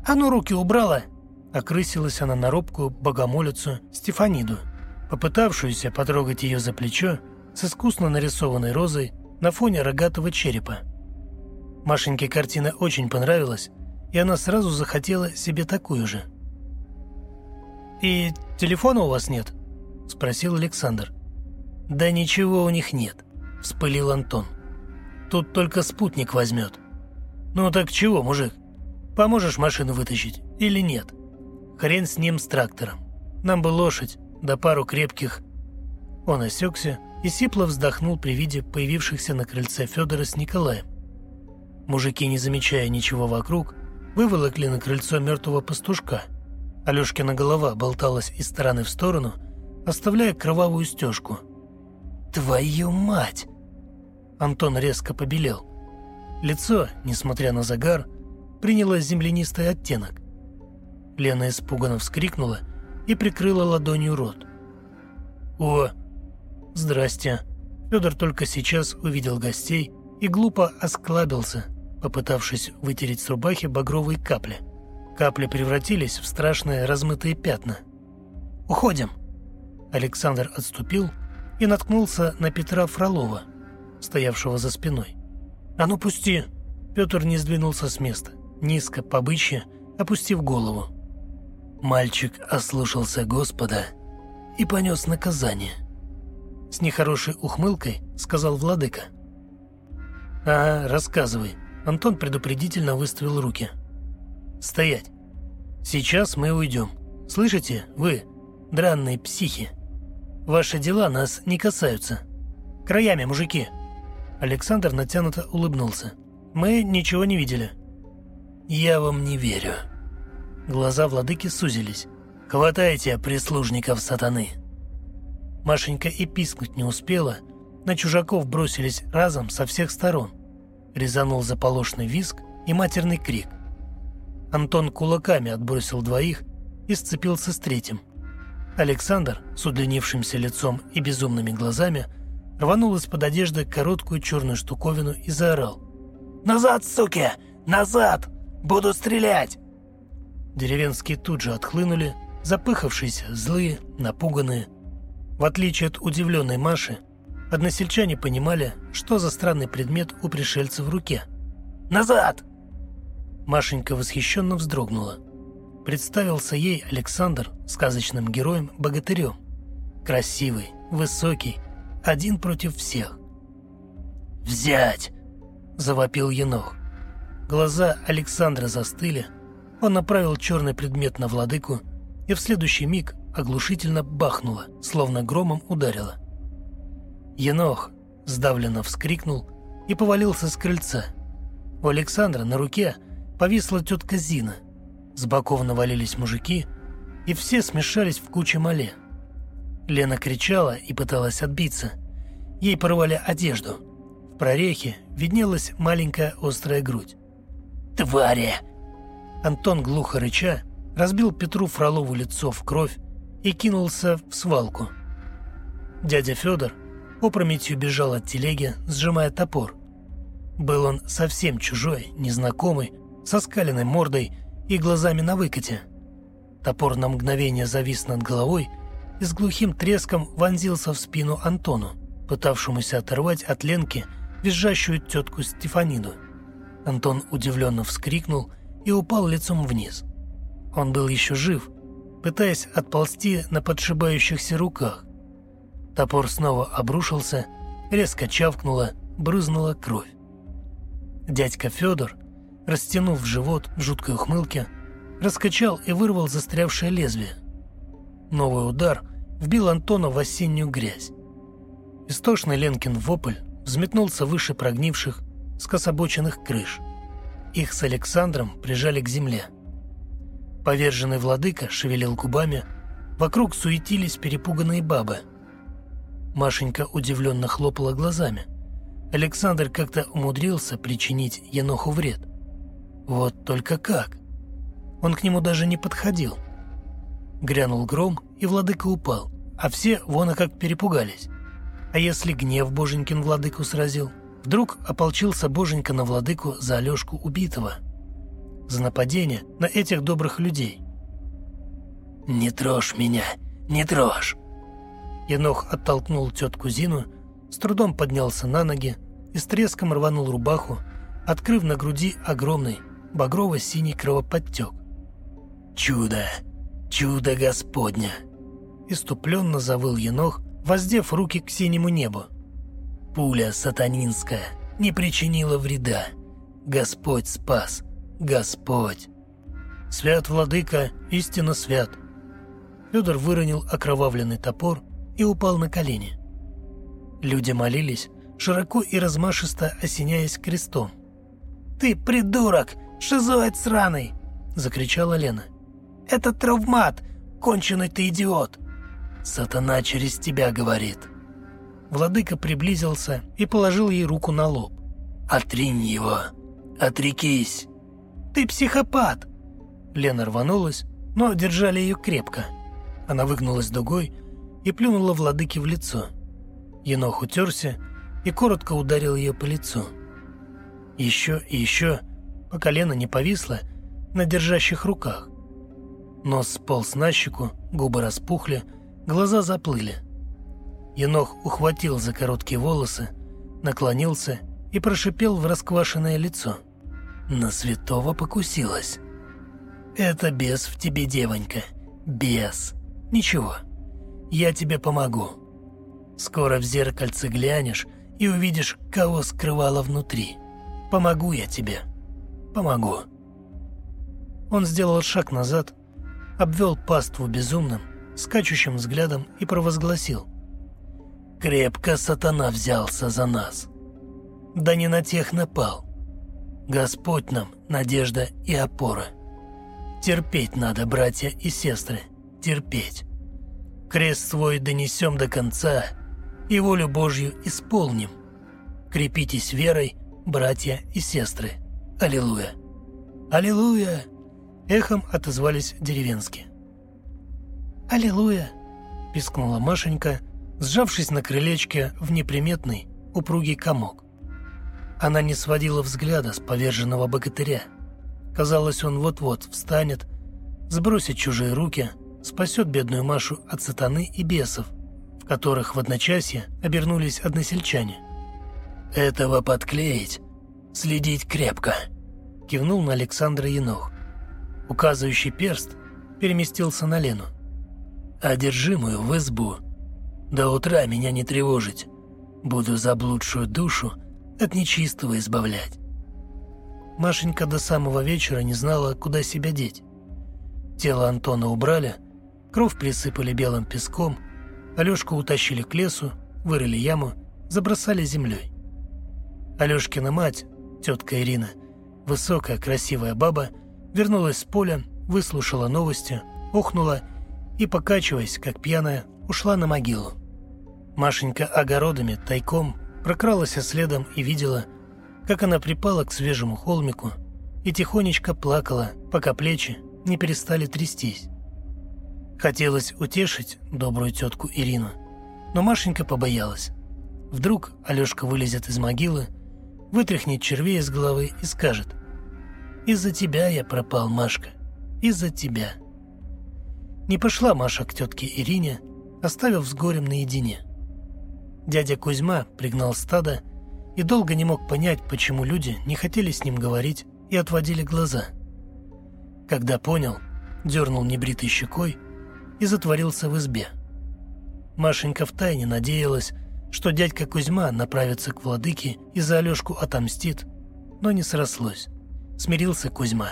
А ну руки убрала. Окрысилась она на робкую богомолицу Стефаниду, попытавшуюся потрогать ее за плечо с искусно нарисованной розой на фоне рогатого черепа. Машеньке картина очень понравилась, и она сразу захотела себе такую же. «И телефона у вас нет?» – спросил Александр. «Да ничего у них нет», – вспылил Антон. «Тут только спутник возьмет». «Ну так чего, мужик? Поможешь машину вытащить или нет? Хрен с ним с трактором. Нам бы лошадь, да пару крепких». Он осекся и сипло вздохнул при виде появившихся на крыльце Федора с Николаем. Мужики, не замечая ничего вокруг, выволокли на крыльцо мертвого пастушка. Алешкина голова болталась из стороны в сторону, оставляя кровавую стежку – «Твою мать!» Антон резко побелел. Лицо, несмотря на загар, приняло землянистый оттенок. Лена испуганно вскрикнула и прикрыла ладонью рот. «О, здрасте!» Федор только сейчас увидел гостей и глупо осклабился, попытавшись вытереть с рубахи багровые капли. Капли превратились в страшные размытые пятна. «Уходим!» Александр отступил и наткнулся на Петра Фролова, стоявшего за спиной. «А ну пусти!» Петр не сдвинулся с места, низко, побычье, опустив голову. Мальчик ослушался Господа и понес наказание. С нехорошей ухмылкой сказал владыка. «Ага, рассказывай». Антон предупредительно выставил руки. «Стоять. Сейчас мы уйдем. Слышите, вы, дранные психи? Ваши дела нас не касаются. Краями, мужики!» Александр натянуто улыбнулся. «Мы ничего не видели». «Я вам не верю». Глаза владыки сузились. «Хватайте прислужников сатаны!» Машенька и пискнуть не успела, на чужаков бросились разом со всех сторон. Резанул заполошный визг и матерный крик. Антон кулаками отбросил двоих и сцепился с третьим. Александр, с удлинившимся лицом и безумными глазами, рванул из-под одежды короткую черную штуковину и заорал. «Назад, суки! Назад! Буду стрелять!» Деревенские тут же отхлынули, запыхавшиеся, злые, напуганные. В отличие от удивленной Маши, односельчане понимали, что за странный предмет у пришельца в руке. «Назад!» Машенька восхищенно вздрогнула. Представился ей Александр сказочным героем-богатырем. Красивый, высокий, один против всех. «Взять!» – завопил енох. Глаза Александра застыли, он направил черный предмет на владыку, и в следующий миг оглушительно бахнуло, словно громом ударило. Енох сдавленно вскрикнул и повалился с крыльца. У Александра на руке повисла тетка Зина. С боков навалились мужики, и все смешались в куче мале. Лена кричала и пыталась отбиться. Ей порвали одежду. В прорехе виднелась маленькая острая грудь. «Твари!» Антон глухо рыча разбил Петру Фролову лицо в кровь и кинулся в свалку. Дядя Федор опрометью бежал от телеги, сжимая топор. Был он совсем чужой, незнакомый, со скаленной мордой и глазами на выкате. Топор на мгновение завис над головой и с глухим треском вонзился в спину Антону, пытавшемуся оторвать от Ленки визжащую тетку Стефаниду. Антон удивленно вскрикнул и упал лицом вниз. Он был еще жив, пытаясь отползти на подшибающихся руках. Топор снова обрушился, резко чавкнуло, брызнула кровь. Дядька Федор, растянув живот в жуткой ухмылке, раскачал и вырвал застрявшее лезвие. Новый удар вбил Антона в осеннюю грязь. Истошный Ленкин вопль взметнулся выше прогнивших, скособоченных крыш. Их с Александром прижали к земле. Поверженный владыка шевелил губами, вокруг суетились перепуганные бабы. Машенька удивленно хлопала глазами. Александр как-то умудрился причинить Еноху вред. Вот только как? Он к нему даже не подходил. Грянул гром, и владыка упал, а все вон как перепугались. А если гнев Боженькин владыку сразил? Вдруг ополчился Боженька на владыку за Алешку убитого – за нападение на этих добрых людей. «Не трожь меня, не трожь!» Енох оттолкнул тетку Зину, с трудом поднялся на ноги и с треском рванул рубаху, открыв на груди огромный багрово-синий кровоподтек. «Чудо! Чудо Господня!» Иступленно завыл Енох, воздев руки к синему небу. «Пуля сатанинская не причинила вреда. Господь спас!» Господь. Свят, владыка, истинно свят. Федор выронил окровавленный топор и упал на колени. Люди молились, широко и размашисто осеняясь крестом. «Ты придурок! Шизоид сраный!» – закричала Лена. «Это травмат! Конченый ты идиот!» «Сатана через тебя говорит!» Владыка приблизился и положил ей руку на лоб. «Отринь его! Отрекись!» «Ты психопат!» Лена рванулась, но держали ее крепко. Она выгнулась дугой и плюнула владыке в лицо. Енох утерся и коротко ударил ее по лицу. Еще и еще, по колено не повисло на держащих руках. Нос сполз на щеку, губы распухли, глаза заплыли. Енох ухватил за короткие волосы, наклонился и прошипел в расквашенное лицо. «На святого покусилась». «Это бес в тебе, девонька, бес. Ничего, я тебе помогу. Скоро в зеркальце глянешь и увидишь, кого скрывала внутри. Помогу я тебе, помогу». Он сделал шаг назад, обвел паству безумным, скачущим взглядом и провозгласил. «Крепко сатана взялся за нас. Да не на тех напал. Господь нам надежда и опора. Терпеть надо, братья и сестры, терпеть. Крест свой донесем до конца и волю Божью исполним. Крепитесь верой, братья и сестры. Аллилуйя! Аллилуйя! Эхом отозвались деревенские. «Аллилуйя!» – пискнула Машенька, сжавшись на крылечке в неприметный, упругий комок. Она не сводила взгляда с поверженного богатыря. Казалось, он вот-вот встанет, сбросит чужие руки, спасет бедную Машу от сатаны и бесов, в которых в одночасье обернулись односельчане. «Этого подклеить, следить крепко», – кивнул на Александра Енох. Указывающий перст переместился на Лену. «Одержимую в избу. До утра меня не тревожить. Буду заблудшую душу от нечистого избавлять». Машенька до самого вечера не знала, куда себя деть. Тело Антона убрали, кровь присыпали белым песком, Алешку утащили к лесу, вырыли яму, забросали землей. Алешкина мать, тетка Ирина, высокая красивая баба, вернулась с поля, выслушала новости, ухнула и, покачиваясь, как пьяная, ушла на могилу. Машенька огородами, тайком, прокралась следом и видела, как она припала к свежему холмику и тихонечко плакала, пока плечи не перестали трястись. Хотелось утешить добрую тетку Ирину, но Машенька побоялась. Вдруг Алешка вылезет из могилы, вытряхнет червей из головы и скажет «Из-за тебя я пропал, Машка, из-за тебя». Не пошла Маша к тетке Ирине, оставив с горем наедине. Дядя Кузьма пригнал стадо и долго не мог понять, почему люди не хотели с ним говорить и отводили глаза. Когда понял, дернул небритой щекой и затворился в избе. Машенька втайне надеялась, что дядька Кузьма направится к владыке и за Алешку отомстит, но не срослось смирился Кузьма.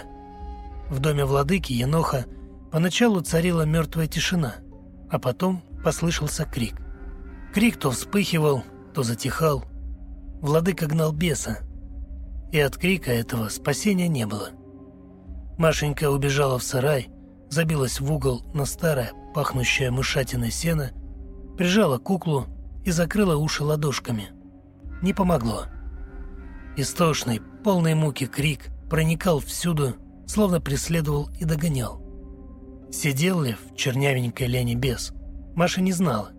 В доме владыки Еноха поначалу царила мертвая тишина, а потом послышался крик. Крик то вспыхивал, то затихал. Владыка гнал беса, и от крика этого спасения не было. Машенька убежала в сарай, забилась в угол на старое, пахнущее мышатиной сено, прижала куклу и закрыла уши ладошками. Не помогло. Истошный, полный муки крик проникал всюду, словно преследовал и догонял. Сидел ли в чернявенькой ляне бес, Маша не знала.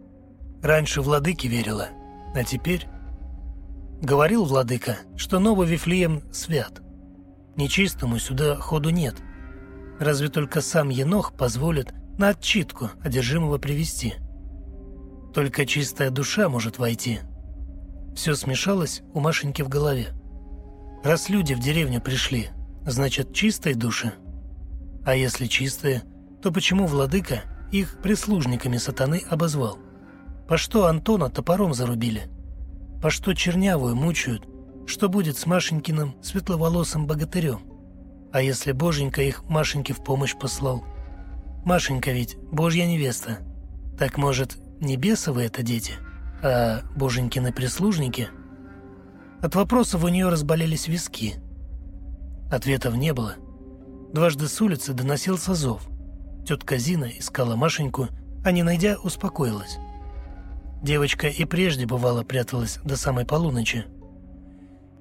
Раньше владыке верила, а теперь... Говорил владыка, что новый Вифлеем свят. Нечистому сюда ходу нет. Разве только сам Енох позволит на отчитку одержимого привести. Только чистая душа может войти. Все смешалось у Машеньки в голове. Раз люди в деревню пришли, значит чистые души. А если чистые, то почему владыка их прислужниками сатаны обозвал? По что Антона топором зарубили? По что чернявую мучают? Что будет с Машенькиным светловолосым богатырем? А если Боженька их Машеньке в помощь послал? Машенька ведь Божья невеста. Так может, не бесовые это дети, а Боженькины прислужники – от вопросов у нее разболелись виски. Ответов не было. Дважды с улицы доносился зов. Тетка Зина искала Машеньку, а не найдя, успокоилась. Девочка и прежде, бывало, пряталась до самой полуночи.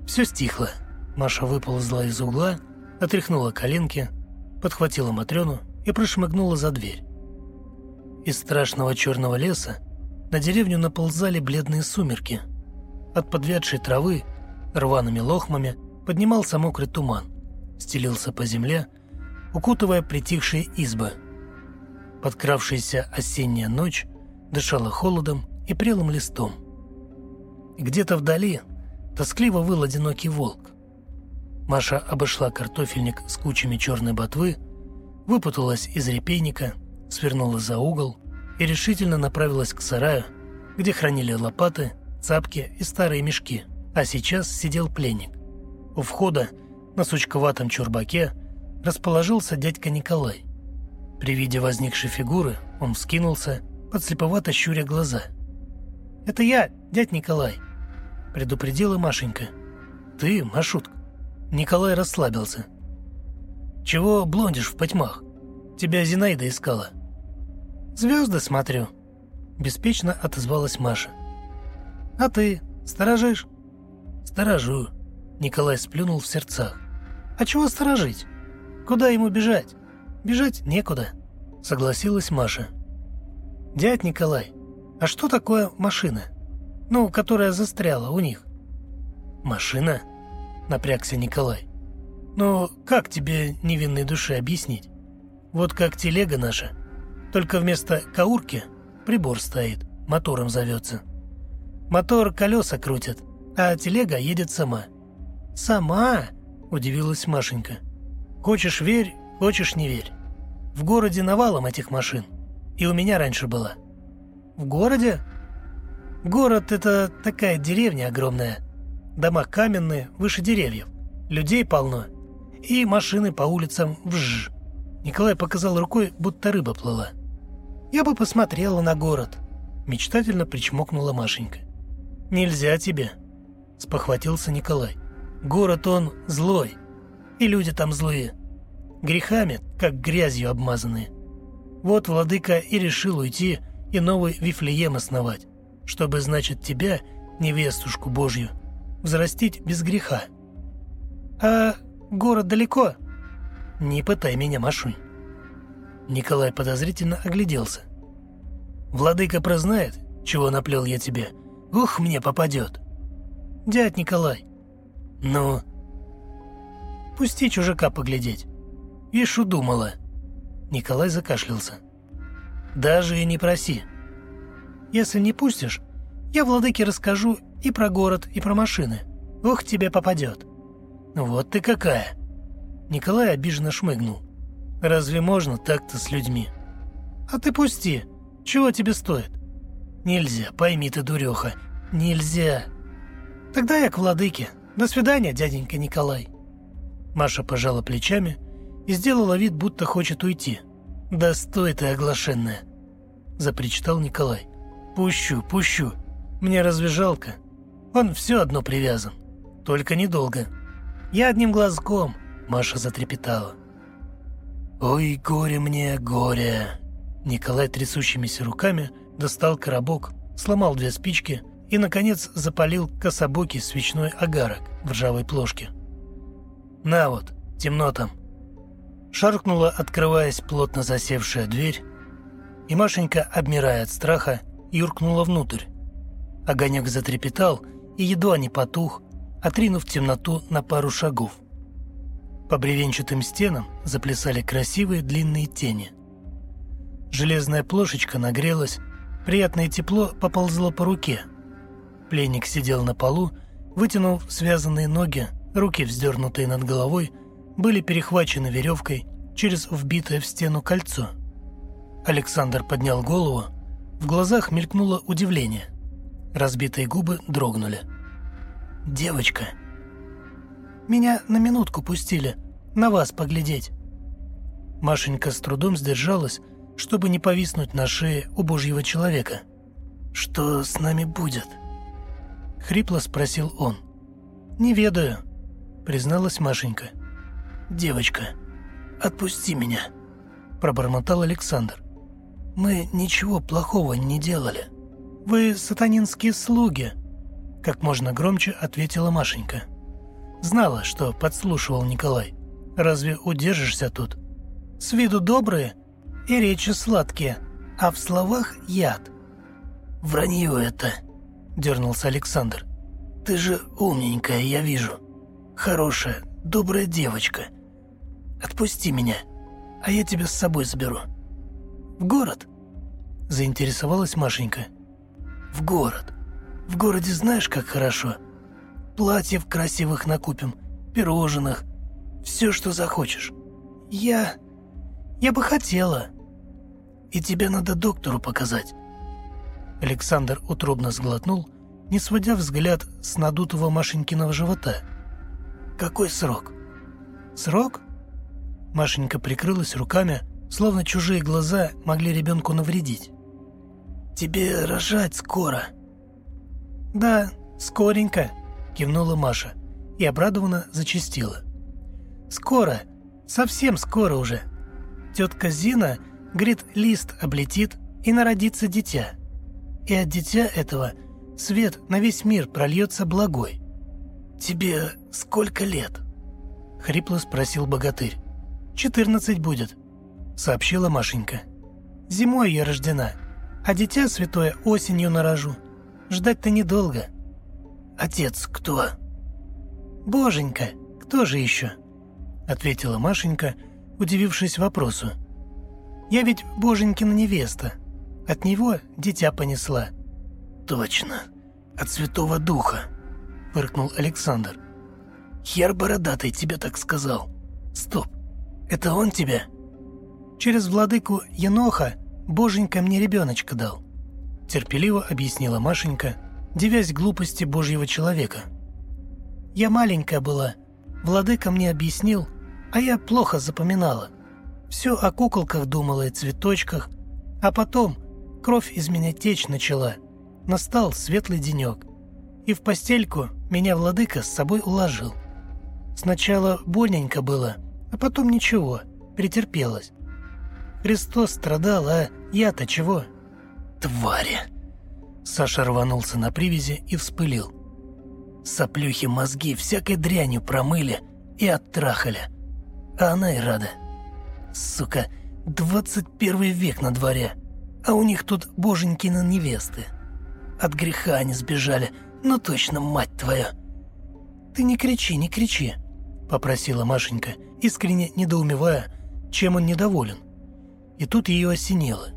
Все стихло. Маша выползла из угла, отряхнула коленки, подхватила Матрёну и прошмыгнула за дверь. Из страшного черного леса на деревню наползали бледные сумерки. От подвядшей травы рваными лохмами поднимался мокрый туман, стелился по земле, укутывая притихшие избы. Подкравшаяся осенняя ночь дышала холодом и прелым листом. Где-то вдали тоскливо выл одинокий волк. Маша обошла картофельник с кучами черной ботвы, выпуталась из репейника, свернула за угол и решительно направилась к сараю, где хранили лопаты, цапки и старые мешки, а сейчас сидел пленник. У входа на сучковатом чурбаке расположился дядька Николай. При виде возникшей фигуры он вскинулся, подслеповато щуря глаза. «Это я, дядь Николай», — предупредила Машенька. «Ты, Машутка?» Николай расслабился. «Чего блондишь в потьмах? Тебя Зинаида искала». «Звезды смотрю», — беспечно отозвалась Маша. «А ты сторожишь?» «Сторожу», — Николай сплюнул в сердцах. «А чего сторожить? Куда ему бежать? Бежать некуда», — согласилась Маша. «Дядь Николай, а что такое машина? Ну, которая застряла у них?» «Машина?» — напрягся Николай. «Ну, как тебе невинной душе объяснить? Вот как телега наша, только вместо каурки прибор стоит, мотором зовется. Мотор колеса крутит, а телега едет сама». «Сама?» – удивилась Машенька. «Хочешь – верь, хочешь – не верь. В городе навалом этих машин. И у меня раньше была». «В городе?» «Город – это такая деревня огромная. Дома каменные, выше деревьев. Людей полно. И машины по улицам вжж». Николай показал рукой, будто рыба плыла. «Я бы посмотрела на город», – мечтательно причмокнула Машенька. «Нельзя тебе», – спохватился Николай. «Город он злой, и люди там злые. Грехами, как грязью обмазанные. Вот владыка и решил уйти и новый Вифлеем основать, чтобы, значит, тебя, невестушку Божью, взрастить без греха. А город далеко? Не пытай меня, Машунь. Николай подозрительно огляделся. «Владыка прознает, чего наплел я тебе. Ух, мне попадет!» «Дядь Николай!» «Ну?» «Пусти чужака поглядеть!» «Ишь, удумала!» Николай закашлялся. «Даже и не проси!» «Если не пустишь, я владыке расскажу и про город, и про машины. Ух, тебе попадет!» «Вот ты какая!» Николай обиженно шмыгнул. Разве можно так-то с людьми? А ты пусти. Чего тебе стоит? Нельзя, пойми ты, дуреха. Нельзя. Тогда я к владыке. До свидания, дяденька Николай. Маша пожала плечами и сделала вид, будто хочет уйти. «Да стой ты, оглашенная!» – запричитал Николай. «Пущу, пущу. Мне разве жалко? Он все одно привязан. Только недолго. Я одним глазком», – Маша затрепетала. «Ой, горе мне, горе!» Николай трясущимися руками достал коробок, сломал две спички и, наконец, запалил кособокий свечной огарок в ржавой плошке. «На вот, темно там!» Шаркнула, открываясь плотно засевшая дверь, и Машенька, обмирая от страха, юркнула внутрь. Огонек затрепетал и едва не потух, отринув темноту на пару шагов – по бревенчатым стенам заплясали красивые длинные тени. Железная плошечка нагрелась, приятное тепло поползло по руке. Пленник сидел на полу, вытянув связанные ноги, руки, вздернутые над головой, были перехвачены веревкой через вбитое в стену кольцо. Александр поднял голову, в глазах мелькнуло удивление. Разбитые губы дрогнули. «Девочка», меня на минутку пустили. На вас поглядеть». Машенька с трудом сдержалась, чтобы не повиснуть на шее у божьего человека. «Что с нами будет?» Хрипло спросил он. «Не ведаю», — призналась Машенька. «Девочка, отпусти меня», — пробормотал Александр. «Мы ничего плохого не делали». «Вы сатанинские слуги», — как можно громче ответила Машенька. Знала, что подслушивал Николай. Разве удержишься тут? С виду добрые и речи сладкие, а в словах яд. «Вранье это», — дернулся Александр. «Ты же умненькая, я вижу. Хорошая, добрая девочка. Отпусти меня, а я тебя с собой заберу». «В город?» — заинтересовалась Машенька. «В город. В городе знаешь, как хорошо. Платьев красивых накупим, пирожных, все, что захочешь. Я... я бы хотела. И тебе надо доктору показать». Александр утробно сглотнул, не сводя взгляд с надутого Машенькиного живота. «Какой срок?» «Срок?» Машенька прикрылась руками, словно чужие глаза могли ребенку навредить. «Тебе рожать скоро». «Да, скоренько», — кивнула Маша и обрадованно зачастила. «Скоро, совсем скоро уже. Тетка Зина, говорит, лист облетит и народится дитя. И от дитя этого свет на весь мир прольется благой. Тебе сколько лет?» — хрипло спросил богатырь. «Четырнадцать будет», — сообщила Машенька. «Зимой я рождена, а дитя святое осенью нарожу. Ждать-то недолго». «Отец кто?» «Боженька, кто же еще?» — ответила Машенька, удивившись вопросу. «Я ведь Боженькина невеста. От него дитя понесла». «Точно, от Святого Духа», — фыркнул Александр. «Хер бородатый тебе так сказал. Стоп, это он тебя?» «Через владыку Еноха Боженька мне ребеночка дал», — терпеливо объяснила Машенька, девясь глупости Божьего человека. Я маленькая была. Владыка мне объяснил, а я плохо запоминала. Все о куколках думала и цветочках. А потом кровь из меня течь начала. Настал светлый денек. И в постельку меня владыка с собой уложил. Сначала больненько было, а потом ничего, претерпелась. Христос страдал, а я-то чего? Твари! Саша рванулся на привязи и вспылил. Соплюхи мозги всякой дрянью промыли и оттрахали. А она и рада. Сука, 21 век на дворе, а у них тут боженькины невесты. От греха они сбежали, ну точно, мать твою. «Ты не кричи, не кричи», — попросила Машенька, искренне недоумевая, чем он недоволен. И тут ее осенило.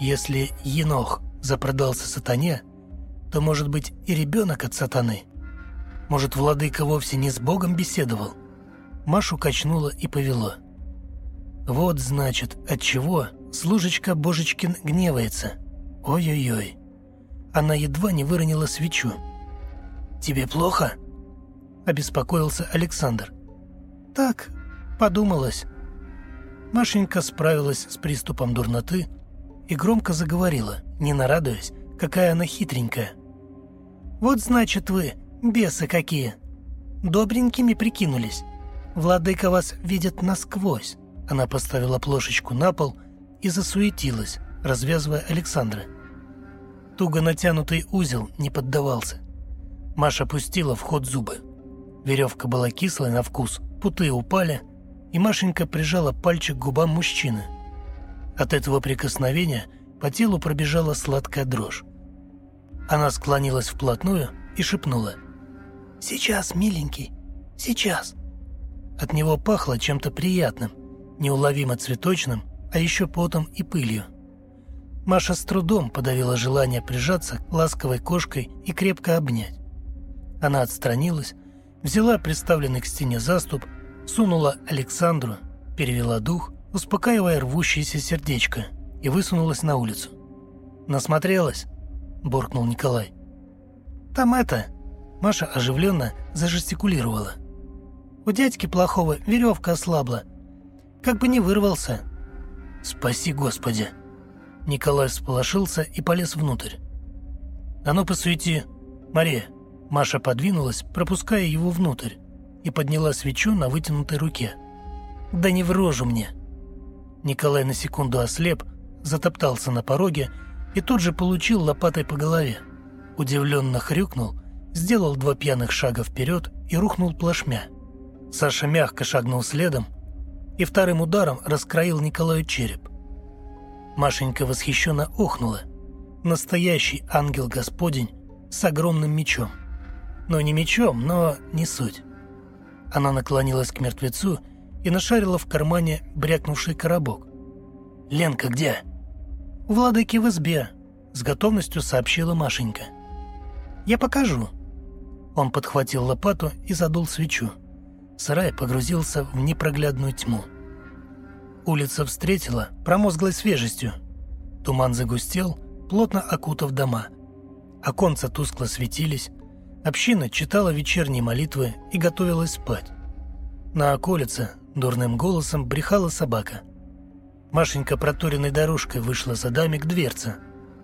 Если Енох запродался сатане, то, может быть, и ребенок от сатаны — может, владыка вовсе не с Богом беседовал? Машу качнуло и повело. Вот, значит, от чего служечка Божечкин гневается. Ой-ой-ой. Она едва не выронила свечу. «Тебе плохо?» – обеспокоился Александр. «Так, подумалось». Машенька справилась с приступом дурноты и громко заговорила, не нарадуясь, какая она хитренькая. «Вот значит вы Бесы какие! Добренькими прикинулись. Владыка вас видит насквозь. Она поставила плошечку на пол и засуетилась, развязывая Александра. Туго натянутый узел не поддавался. Маша пустила в ход зубы. Веревка была кислой на вкус, путы упали, и Машенька прижала пальчик к губам мужчины. От этого прикосновения по телу пробежала сладкая дрожь. Она склонилась вплотную и шепнула – «Сейчас, миленький, сейчас». От него пахло чем-то приятным, неуловимо цветочным, а еще потом и пылью. Маша с трудом подавила желание прижаться к ласковой кошкой и крепко обнять. Она отстранилась, взяла приставленный к стене заступ, сунула Александру, перевела дух, успокаивая рвущееся сердечко, и высунулась на улицу. «Насмотрелась?» – буркнул Николай. «Там это...» Маша оживленно зажестикулировала. «У дядьки плохого веревка ослабла. Как бы не вырвался». «Спаси Господи!» Николай всполошился и полез внутрь. «А ну, посвети! Мария!» Маша подвинулась, пропуская его внутрь, и подняла свечу на вытянутой руке. «Да не в рожу мне!» Николай на секунду ослеп, затоптался на пороге и тут же получил лопатой по голове. Удивленно хрюкнул сделал два пьяных шага вперед и рухнул плашмя. Саша мягко шагнул следом и вторым ударом раскроил Николаю череп. Машенька восхищенно охнула. Настоящий ангел Господень с огромным мечом. Но не мечом, но не суть. Она наклонилась к мертвецу и нашарила в кармане брякнувший коробок. «Ленка где?» «У владыки в избе», — с готовностью сообщила Машенька. «Я покажу». Он подхватил лопату и задул свечу. Сарай погрузился в непроглядную тьму. Улица встретила промозглой свежестью. Туман загустел, плотно окутав дома. Оконца тускло светились, община читала вечерние молитвы и готовилась спать. На околице дурным голосом брехала собака. Машенька проторенной дорожкой вышла за дами к дверце,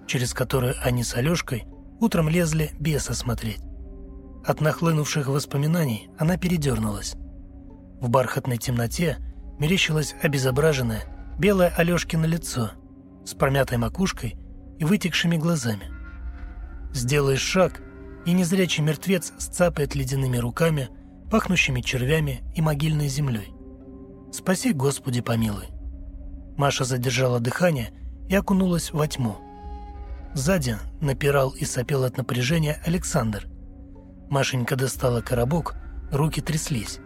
через которую они с Алешкой утром лезли беса смотреть. От нахлынувших воспоминаний она передернулась. В бархатной темноте мерещилось обезображенное белое Алешкино лицо с промятой макушкой и вытекшими глазами. Сделаешь шаг, и незрячий мертвец сцапает ледяными руками, пахнущими червями и могильной землей. Спаси, Господи, помилуй. Маша задержала дыхание и окунулась во тьму. Сзади напирал и сопел от напряжения Александр. Машенька достала коробок, руки тряслись.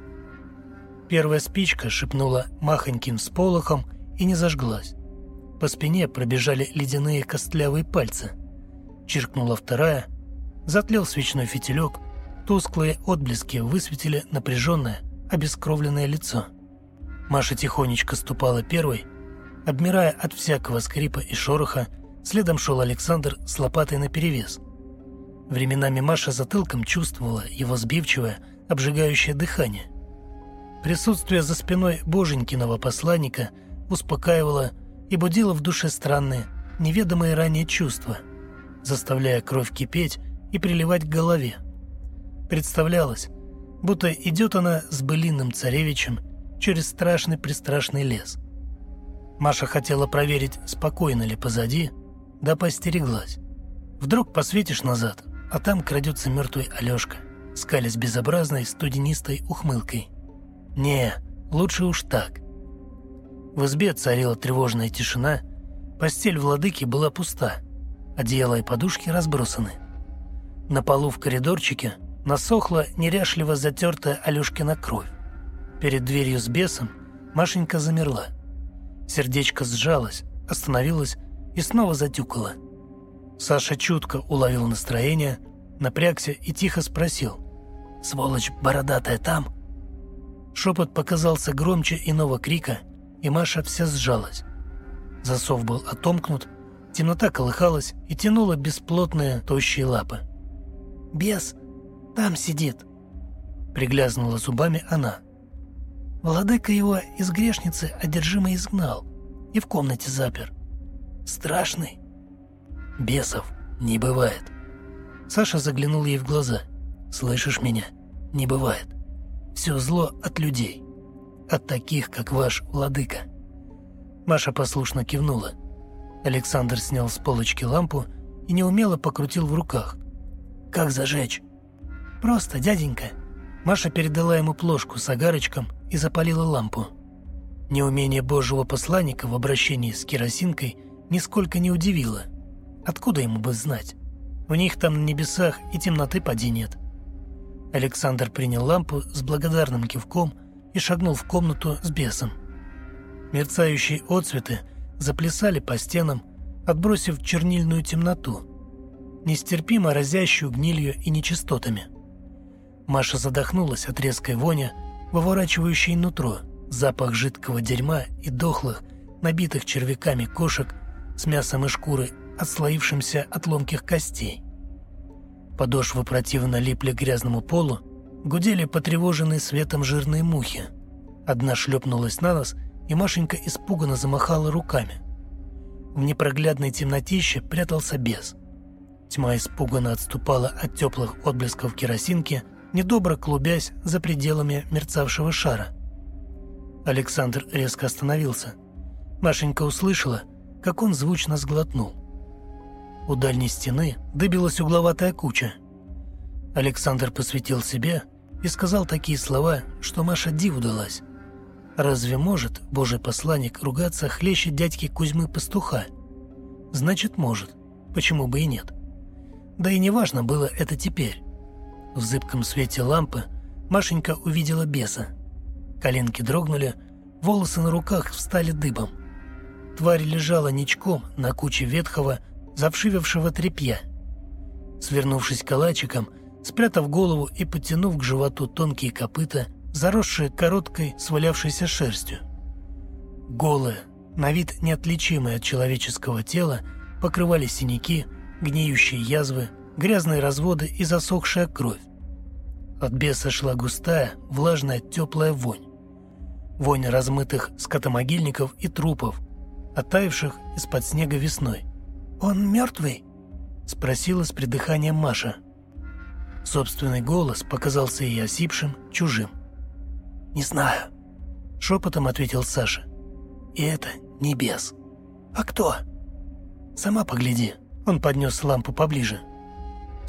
Первая спичка шепнула махоньким сполохом и не зажглась. По спине пробежали ледяные костлявые пальцы. Чиркнула вторая, затлел свечной фитилек, тусклые отблески высветили напряженное, обескровленное лицо. Маша тихонечко ступала первой, обмирая от всякого скрипа и шороха, следом шел Александр с лопатой наперевес. Временами Маша затылком чувствовала его сбивчивое, обжигающее дыхание. Присутствие за спиной Боженькиного посланника успокаивало и будило в душе странные, неведомые ранее чувства, заставляя кровь кипеть и приливать к голове. Представлялось, будто идет она с былинным царевичем через страшный-пристрашный лес. Маша хотела проверить, спокойно ли позади, да постереглась. Вдруг посветишь назад, а там крадется мертвый Алешка, скалясь безобразной студенистой ухмылкой – не, лучше уж так. В избе царила тревожная тишина, постель владыки была пуста, одеяло и подушки разбросаны. На полу в коридорчике насохла неряшливо затертая Алешкина кровь. Перед дверью с бесом Машенька замерла. Сердечко сжалось, остановилось и снова затюкало. Саша чутко уловил настроение, напрягся и тихо спросил. «Сволочь бородатая там?» Шепот показался громче иного крика, и Маша вся сжалась. Засов был отомкнут, темнота колыхалась и тянула бесплотные тощие лапы. «Бес там сидит», — приглязнула зубами она. Владыка его из грешницы одержимо изгнал и в комнате запер. Страшный. Бесов не бывает. Саша заглянул ей в глаза. «Слышишь меня? Не бывает. Все зло от людей. От таких, как ваш владыка». Маша послушно кивнула. Александр снял с полочки лампу и неумело покрутил в руках. «Как зажечь?» «Просто, дяденька». Маша передала ему плошку с огарочком и запалила лампу. Неумение божьего посланника в обращении с керосинкой нисколько не удивило. Откуда ему бы знать? У них там на небесах и темноты поди нет. Александр принял лампу с благодарным кивком и шагнул в комнату с бесом. Мерцающие отцветы заплясали по стенам, отбросив чернильную темноту, нестерпимо разящую гнилью и нечистотами. Маша задохнулась от резкой вони, выворачивающей нутро, запах жидкого дерьма и дохлых, набитых червяками кошек с мясом и шкурой, отслоившимся от ломких костей. Подошвы противно липли к грязному полу, гудели потревоженные светом жирные мухи. Одна шлепнулась на нос, и Машенька испуганно замахала руками. В непроглядной темнотище прятался бес. Тьма испуганно отступала от теплых отблесков керосинки, недобро клубясь за пределами мерцавшего шара. Александр резко остановился. Машенька услышала, как он звучно сглотнул. У дальней стены дыбилась угловатая куча. Александр посвятил себе и сказал такие слова, что Маша диву далась. Разве может божий посланник ругаться хлеще дядьки Кузьмы Пастуха, Значит, может. Почему бы и нет? Да и не важно было это теперь. В зыбком свете лампы Машенька увидела беса. Коленки дрогнули, волосы на руках встали дыбом. Тварь лежала ничком на куче ветхого, завшивившего тряпья. Свернувшись калачиком, спрятав голову и подтянув к животу тонкие копыта, заросшие короткой свалявшейся шерстью. Голое, на вид неотличимое от человеческого тела, покрывали синяки, гниющие язвы, грязные разводы и засохшая кровь. От беса шла густая, влажная, теплая вонь. Вонь размытых скотомогильников и трупов, оттаивших из-под снега весной. «Он мертвый?» – спросила с придыханием Маша. Собственный голос показался ей осипшим, чужим. «Не знаю», – шепотом ответил Саша. «И это не бес». «А кто?» «Сама погляди». Он поднес лампу поближе.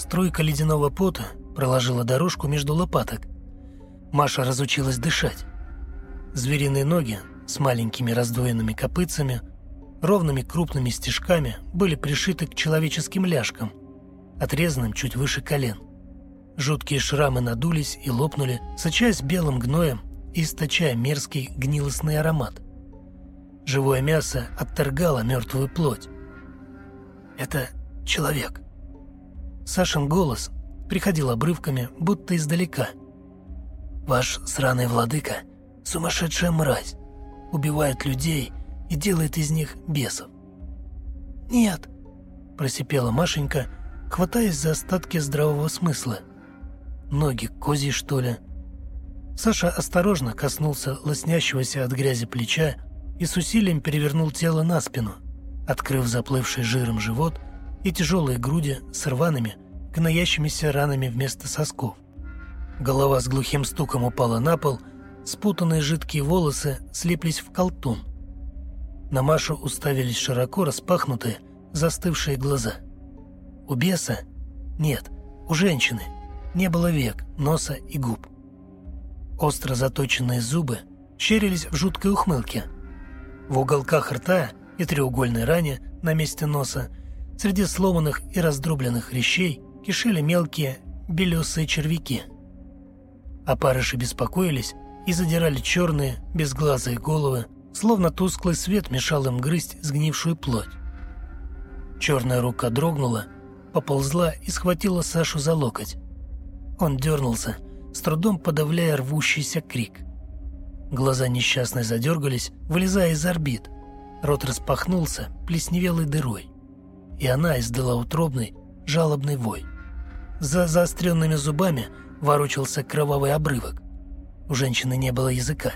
Струйка ледяного пота проложила дорожку между лопаток. Маша разучилась дышать. Звериные ноги с маленькими раздвоенными копытцами, ровными крупными стежками были пришиты к человеческим ляжкам, отрезанным чуть выше колен. Жуткие шрамы надулись и лопнули, сочаясь белым гноем и источая мерзкий гнилостный аромат. Живое мясо отторгало мертвую плоть. «Это человек». Сашин голос приходил обрывками, будто издалека. «Ваш сраный владыка — сумасшедшая мразь, убивает людей и делает из них бесов». «Нет», — просипела Машенька, хватаясь за остатки здравого смысла. «Ноги козьи, что ли?» Саша осторожно коснулся лоснящегося от грязи плеча и с усилием перевернул тело на спину, открыв заплывший жиром живот и тяжелые груди с рваными, гноящимися ранами вместо сосков. Голова с глухим стуком упала на пол, спутанные жидкие волосы слиплись в колтун. На Машу уставились широко распахнутые, застывшие глаза. У беса? Нет, у женщины не было век, носа и губ. Остро заточенные зубы щерились в жуткой ухмылке. В уголках рта и треугольной ране на месте носа, среди сломанных и раздробленных хрящей, кишели мелкие белесые червяки. Опарыши беспокоились и задирали черные, безглазые головы, словно тусклый свет мешал им грызть сгнившую плоть. Черная рука дрогнула, поползла и схватила Сашу за локоть. Он дернулся, с трудом подавляя рвущийся крик. Глаза несчастной задергались, вылезая из орбит. Рот распахнулся плесневелой дырой. И она издала утробный, жалобный вой. За заостренными зубами ворочался кровавый обрывок. У женщины не было языка.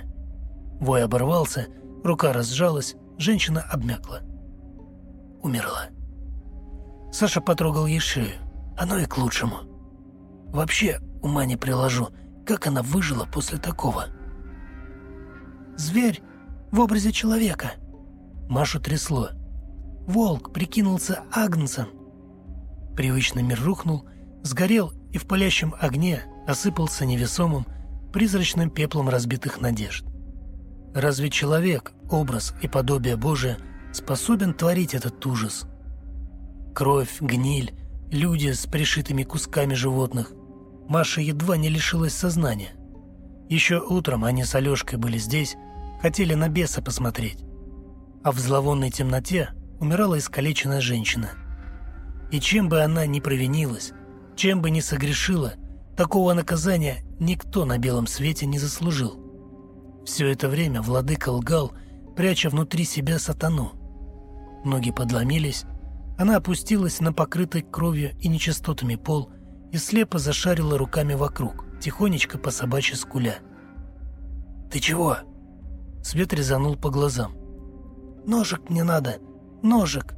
Вой оборвался, рука разжалась, женщина обмякла. Умерла. Саша потрогал ей шею. Оно и к лучшему. Вообще ума не приложу, как она выжила после такого. «Зверь в образе человека!» Машу трясло. Волк прикинулся агнцем. Привычный мир рухнул, сгорел и в палящем огне осыпался невесомым, призрачным пеплом разбитых надежд. Разве человек, образ и подобие Божие, способен творить этот ужас? Кровь, гниль, люди с пришитыми кусками животных. Маша едва не лишилась сознания. Еще утром они с Алешкой были здесь, хотели на беса посмотреть. А в зловонной темноте умирала искалеченная женщина. И чем бы она ни провинилась, чем бы ни согрешила, такого наказания никто на белом свете не заслужил. Все это время владыка лгал, пряча внутри себя сатану. Ноги подломились, она опустилась на покрытый кровью и нечистотами пол и слепо зашарила руками вокруг, тихонечко по собачьи скуля. «Ты чего?» Свет резанул по глазам. «Ножик мне надо, ножик,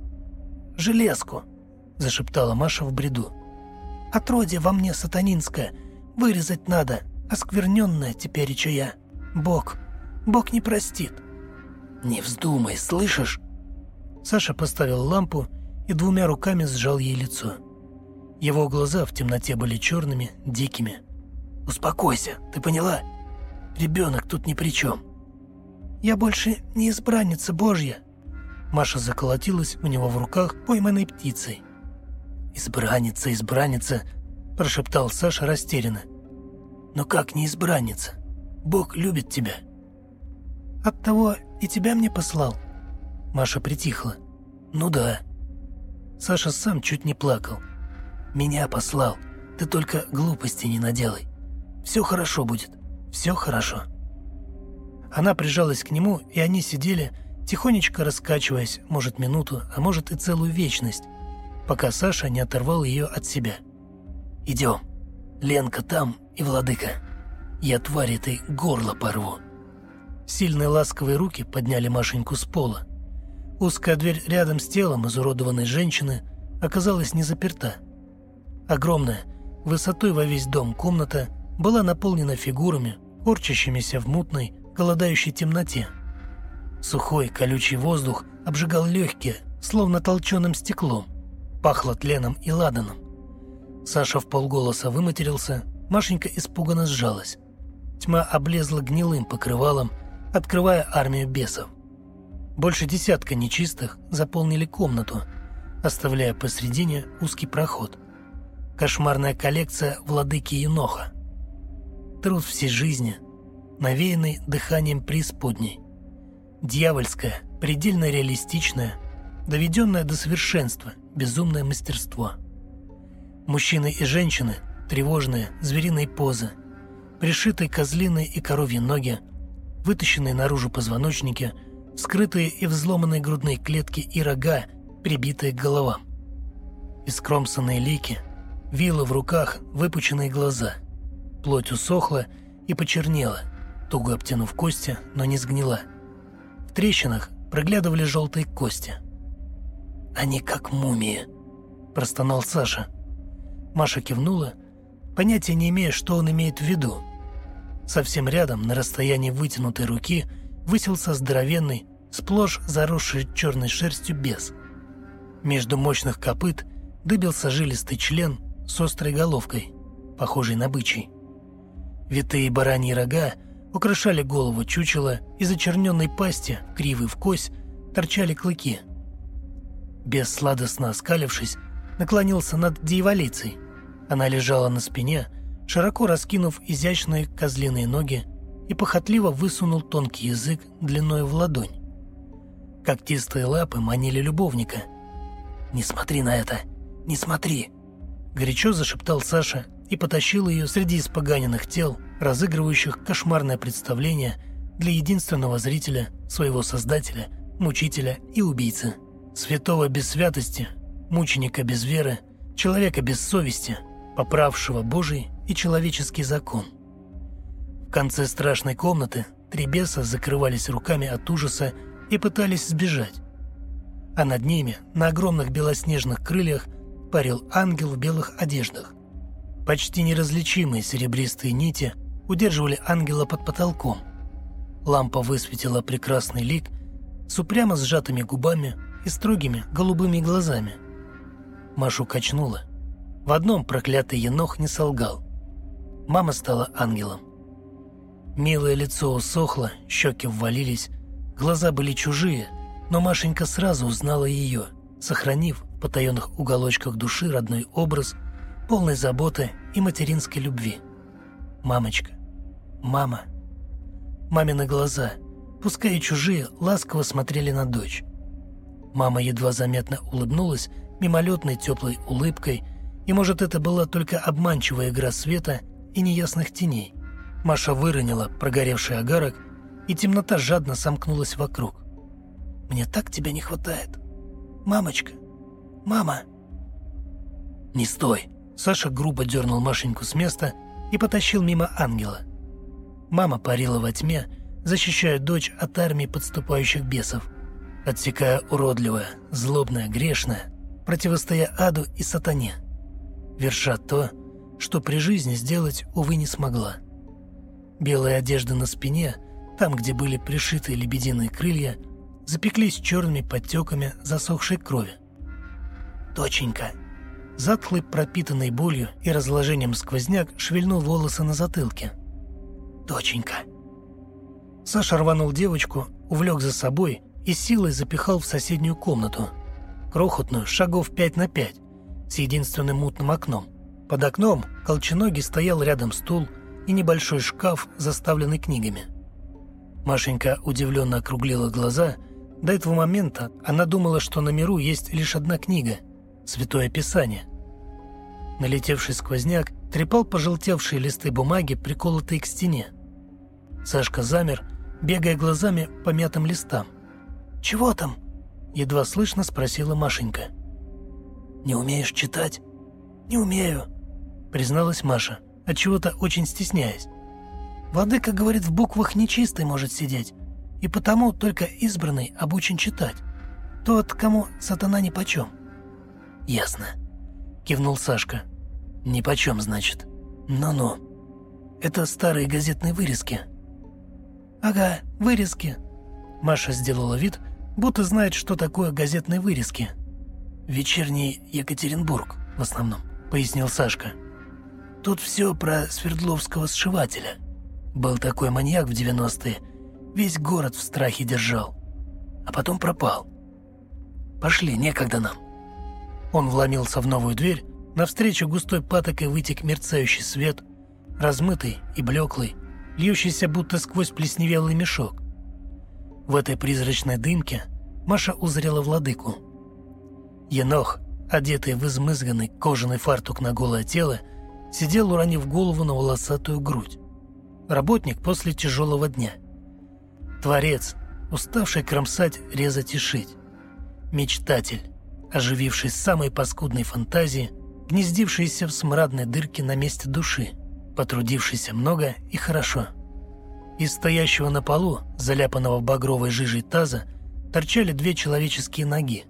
железку», – зашептала Маша в бреду. Отродье во мне сатанинское, вырезать надо, оскверненное теперь и я. Бог, Бог не простит. Не вздумай, слышишь? Саша поставил лампу и двумя руками сжал ей лицо. Его глаза в темноте были черными, дикими. «Успокойся, ты поняла? Ребенок тут ни при чем». «Я больше не избранница Божья». Маша заколотилась у него в руках пойманной птицей. «Избранница, избранница!» – прошептал Саша растерянно. «Но как не избранница? Бог любит тебя». «Оттого и тебя мне послал». Маша притихла. «Ну да». Саша сам чуть не плакал. «Меня послал. Ты только глупости не наделай. Все хорошо будет. Все хорошо». Она прижалась к нему, и они сидели, тихонечко раскачиваясь, может, минуту, а может и целую вечность, пока Саша не оторвал ее от себя. «Идем. Ленка там и владыка. Я тварь этой горло порву». Сильные ласковые руки подняли Машеньку с пола. Узкая дверь рядом с телом изуродованной женщины оказалась не заперта. Огромная, высотой во весь дом комната была наполнена фигурами, корчащимися в мутной, голодающей темноте. Сухой, колючий воздух обжигал легкие, словно толченым стеклом. Пахло тленом и ладаном. Саша в полголоса выматерился, Машенька испуганно сжалась. Тьма облезла гнилым покрывалом, открывая армию бесов. Больше десятка нечистых заполнили комнату, оставляя посредине узкий проход. Кошмарная коллекция владыки Еноха. Труд всей жизни, навеянный дыханием преисподней. Дьявольское, предельно реалистичное, доведенное до совершенства, безумное мастерство. Мужчины и женщины, тревожные, звериные позы, пришитые козлиные и коровьи ноги, вытащенные наружу позвоночники, скрытые и взломанные грудные клетки и рога, прибитые к головам. Искромсанные лики, вилы в руках, выпученные глаза. Плоть усохла и почернела, туго обтянув кости, но не сгнила. В трещинах проглядывали желтые кости. «Они как мумии», – простонал Саша. Маша кивнула, понятия не имея, что он имеет в виду. Совсем рядом, на расстоянии вытянутой руки, высился здоровенный, сплошь заросший черной шерстью бес. Между мощных копыт дыбился жилистый член с острой головкой, похожий на бычий. Витые бараньи рога украшали голову чучела, из очерненной пасти, кривый в кость, торчали клыки. Бес, сладостно оскалившись, наклонился над дьяволицей. Она лежала на спине, широко раскинув изящные козлиные ноги и похотливо высунул тонкий язык длиной в ладонь. Когтистые лапы манили любовника. «Не смотри на это! Не смотри!» Горячо зашептал Саша и потащил ее среди испоганенных тел, разыгрывающих кошмарное представление для единственного зрителя, своего создателя, мучителя и убийцы. Святого без святости, мученика без веры, человека без совести, поправшего Божий и человеческий закон. В конце страшной комнаты три беса закрывались руками от ужаса и пытались сбежать. А над ними, на огромных белоснежных крыльях, парил ангел в белых одеждах. Почти неразличимые серебристые нити удерживали ангела под потолком. Лампа высветила прекрасный лик с упрямо сжатыми губами и строгими голубыми глазами. Машу качнула. В одном проклятый енох не солгал. Мама стала ангелом. Милое лицо усохло, щеки ввалились, глаза были чужие, но Машенька сразу узнала ее, сохранив в потаенных уголочках души родной образ полной заботы и материнской любви. Мамочка, мама. Мамины глаза, пускай и чужие, ласково смотрели на дочь. Мама едва заметно улыбнулась мимолетной теплой улыбкой, и, может, это была только обманчивая игра света и неясных теней. Маша выронила прогоревший огарок, и темнота жадно сомкнулась вокруг. «Мне так тебя не хватает. Мамочка! Мама!» «Не стой!» Саша грубо дернул Машеньку с места и потащил мимо ангела. Мама парила во тьме, защищая дочь от армии подступающих бесов, отсекая уродливое, злобное, грешное, противостоя аду и сатане, верша то, что при жизни сделать, увы, не смогла. Белые одежды на спине, там, где были пришиты лебединые крылья, запеклись черными подтеками засохшей крови. «Доченька!» Затхлый, пропитанный болью и разложением сквозняк шевельнул волосы на затылке. «Доченька!» Саша рванул девочку, увлек за собой и силой запихал в соседнюю комнату, крохотную, шагов пять на пять, с единственным мутным окном. Под окном колченогий стоял рядом стул и небольшой шкаф, заставленный книгами. Машенька удивленно округлила глаза. До этого момента она думала, что на миру есть лишь одна книга – Святое Писание. Налетевший сквозняк трепал пожелтевшие листы бумаги, приколотые к стене. Сашка замер, бегая глазами по мятым листам. «Чего там?» – едва слышно спросила Машенька. «Не умеешь читать?» «Не умею», – призналась Маша, отчего-то очень стесняясь. «Владыка говорит, в буквах нечистый может сидеть, и потому только избранный обучен читать. Тот, кому сатана нипочем». «Ясно», – кивнул Сашка. «Нипочем, значит. Ну-ну. Это старые газетные вырезки». «Ага, вырезки». Маша сделала вид, будто знает, что такое газетные вырезки. «Вечерний Екатеринбург, в основном», — пояснил Сашка. «Тут все про Свердловского сшивателя. Был такой маньяк в 90-е, весь город в страхе держал. А потом пропал. Пошли, некогда нам». Он вломился в новую дверь, навстречу густой патокой вытек мерцающий свет, размытый и блеклый, льющийся будто сквозь плесневелый мешок. В этой призрачной дымке Маша узрела владыку. Енох, одетый в измызганный кожаный фартук на голое тело, сидел, уронив голову на волосатую грудь. Работник после тяжелого дня. Творец, уставший кромсать, резать и шить. Мечтатель, ожививший самой паскудной фантазии, гнездившийся в смрадной дырке на месте души – потрудившийся много и хорошо. Из стоящего на полу, заляпанного багровой жижей таза, торчали две человеческие ноги.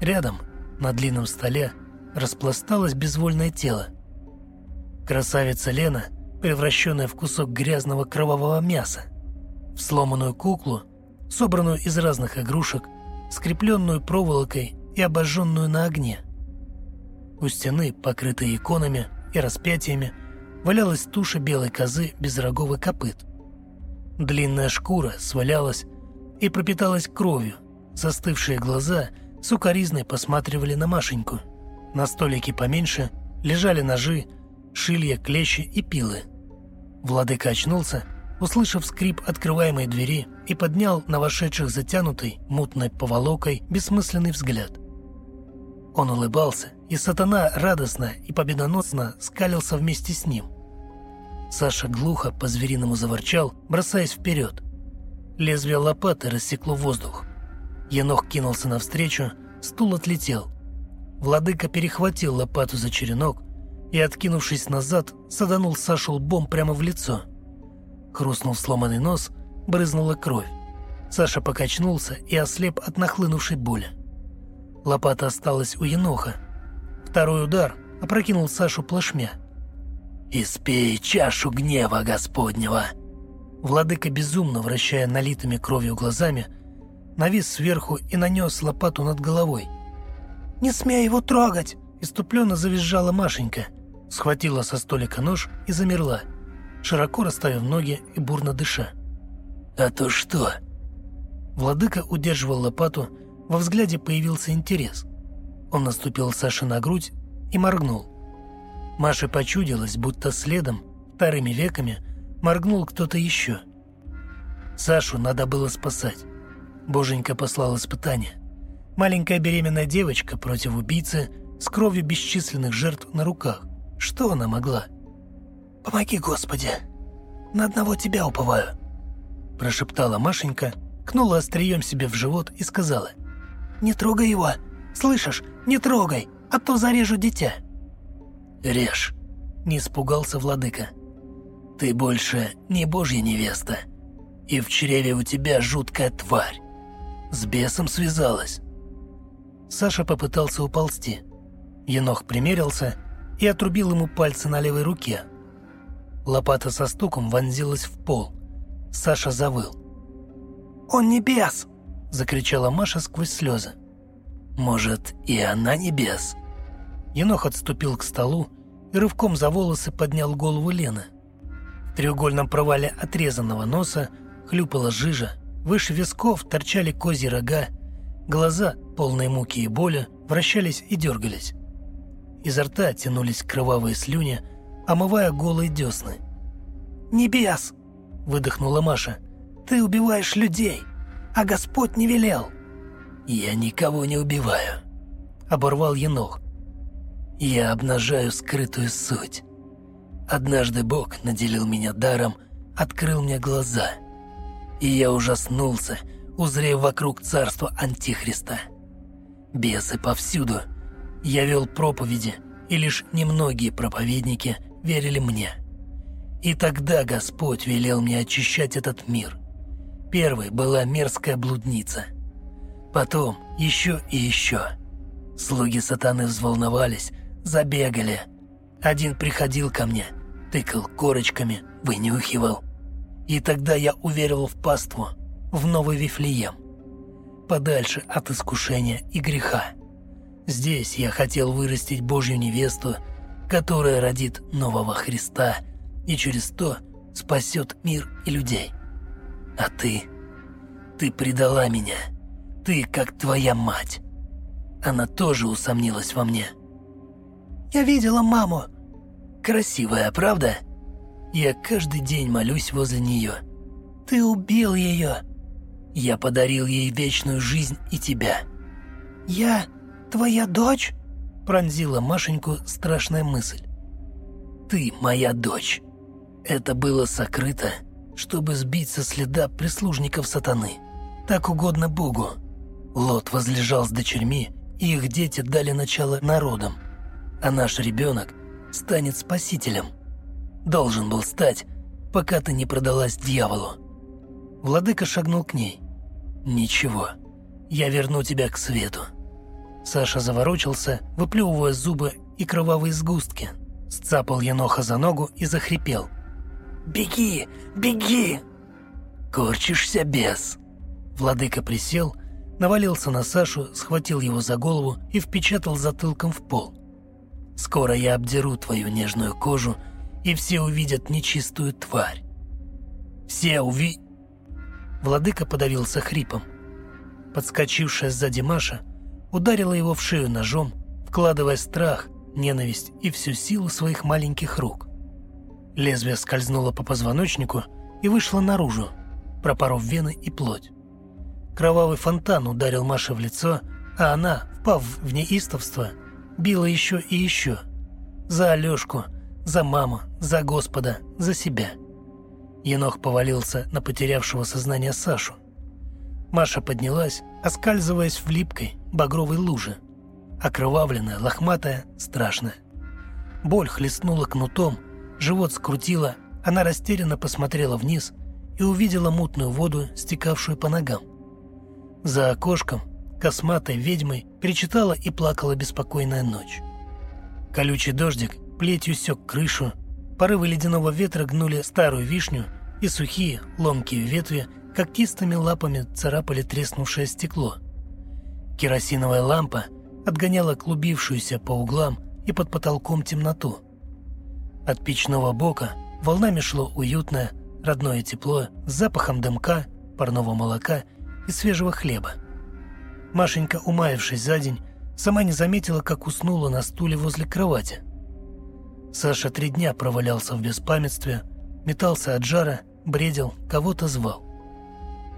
Рядом, на длинном столе, распласталось безвольное тело. Красавица Лена, превращенная в кусок грязного кровавого мяса, в сломанную куклу, собранную из разных игрушек, скрепленную проволокой и обожженную на огне. У стены, покрытые иконами и распятиями, валялась туша белой козы без рогов копыт. Длинная шкура свалялась и пропиталась кровью. Застывшие глаза сукоризной посматривали на Машеньку. На столике поменьше лежали ножи, шилья, клещи и пилы. Владыка очнулся, услышав скрип открываемой двери и поднял на вошедших затянутой, мутной поволокой бессмысленный взгляд. Он улыбался, и сатана радостно и победоносно скалился вместе с ним. Саша глухо по-звериному заворчал, бросаясь вперед. Лезвие лопаты рассекло воздух. Енох кинулся навстречу, стул отлетел. Владыка перехватил лопату за черенок и, откинувшись назад, саданул Сашу лбом прямо в лицо. Хрустнул сломанный нос, брызнула кровь. Саша покачнулся и ослеп от нахлынувшей боли. Лопата осталась у еноха, Второй удар опрокинул Сашу плашмя. «Испей чашу гнева Господнего!» Владыка, безумно вращая налитыми кровью глазами, навис сверху и нанес лопату над головой. «Не смей его трогать!» – иступленно завизжала Машенька. Схватила со столика нож и замерла, широко расставив ноги и бурно дыша. «А то что?» Владыка удерживал лопату, во взгляде появился интерес. Он наступил Саше на грудь и моргнул. Маше почудилось, будто следом, вторыми веками, моргнул кто-то еще. Сашу надо было спасать. Боженька послал испытание. Маленькая беременная девочка против убийцы с кровью бесчисленных жертв на руках. Что она могла? «Помоги, Господи! На одного тебя уповаю!» Прошептала Машенька, кнула острием себе в живот и сказала. «Не трогай его! Слышишь? Не трогай, а то зарежу дитя». «Режь», — не испугался владыка. «Ты больше не божья невеста, и в чреве у тебя жуткая тварь. С бесом связалась». Саша попытался уползти. Енох примерился и отрубил ему пальцы на левой руке. Лопата со стуком вонзилась в пол. Саша завыл. «Он не бес!» – закричала Маша сквозь слезы. Может, и она небес? Енох отступил к столу и рывком за волосы поднял голову Лены. В треугольном провале отрезанного носа хлюпала жижа, Выше висков торчали козьи рога, глаза, полные муки и боли, вращались и дергались. Изо рта тянулись кровавые слюни, омывая голые десны. «Небес!» — выдохнула Маша. «Ты убиваешь людей, а Господь не велел!» «Я никого не убиваю», — оборвал Енох. «Я обнажаю скрытую суть. Однажды Бог наделил меня даром, открыл мне глаза. И я ужаснулся, узрев вокруг царства Антихриста. Бесы повсюду. Я вел проповеди, и лишь немногие проповедники верили мне. И тогда Господь велел мне очищать этот мир. Первой была мерзкая блудница. Потом еще и еще. Слуги сатаны взволновались, забегали. Один приходил ко мне, тыкал корочками, вынюхивал. И тогда я уверовал в паству, в новый Вифлеем, подальше от искушения и греха. Здесь я хотел вырастить Божью невесту, которая родит нового Христа и через то спасет мир и людей. А ты, ты предала меня. Ты как твоя мать. Она тоже усомнилась во мне. Я видела маму. Красивая, правда? Я каждый день молюсь возле нее. Ты убил ее. Я подарил ей вечную жизнь и тебя. Я твоя дочь? Пронзила Машеньку страшная мысль. Ты моя дочь. Это было сокрыто, чтобы сбить со следа прислужников сатаны. Так угодно Богу. Лот возлежал с дочерьми, и их дети дали начало народам. А наш ребенок станет спасителем должен был стать, пока ты не продалась дьяволу». Владыка шагнул к ней. «Ничего, я верну тебя к свету». Саша заворочился, выплевывая зубы и кровавые сгустки. Сцапал Еноха за ногу и захрипел. «Беги! Беги!» «Корчишься, бес!» Владыка присел, навалился на Сашу, схватил его за голову и впечатал затылком в пол. «Скоро я обдеру твою нежную кожу и все увидят нечистую тварь. Все уви...» Владыка подавился хрипом. Подскочившая сзади Маша ударила его в шею ножом, вкладывая страх, ненависть и всю силу своих маленьких рук. Лезвие скользнуло по позвоночнику и вышло наружу, пропоров вены и плоть. Кровавый фонтан ударил Маше в лицо, а она, впав в неистовство, била еще и еще. За Алешку – за маму, за Господа, за себя. Енох повалился на потерявшего сознание Сашу. Маша поднялась, оскальзываясь в липкой, багровой луже. Окровавленная, лохматая, страшная. Боль хлестнула кнутом, живот скрутило, она растерянно посмотрела вниз и увидела мутную воду, стекавшую по ногам. За окошком, косматой ведьмой, причитала и плакала беспокойная ночь. Колючий дождик плетью сёк крышу, порывы ледяного ветра гнули старую вишню, и сухие, ломкие ветви когтистыми лапами царапали треснувшее стекло. Керосиновая лампа отгоняла клубившуюся по углам и под потолком темноту. От печного бока волнами шло уютное, родное тепло с запахом дымка, парного молока и свежего хлеба. Машенька, умаявшись за день, сама не заметила, как уснула на стуле возле кровати. Саша три дня провалялся в беспамятстве, метался от жара, бредил, кого-то звал.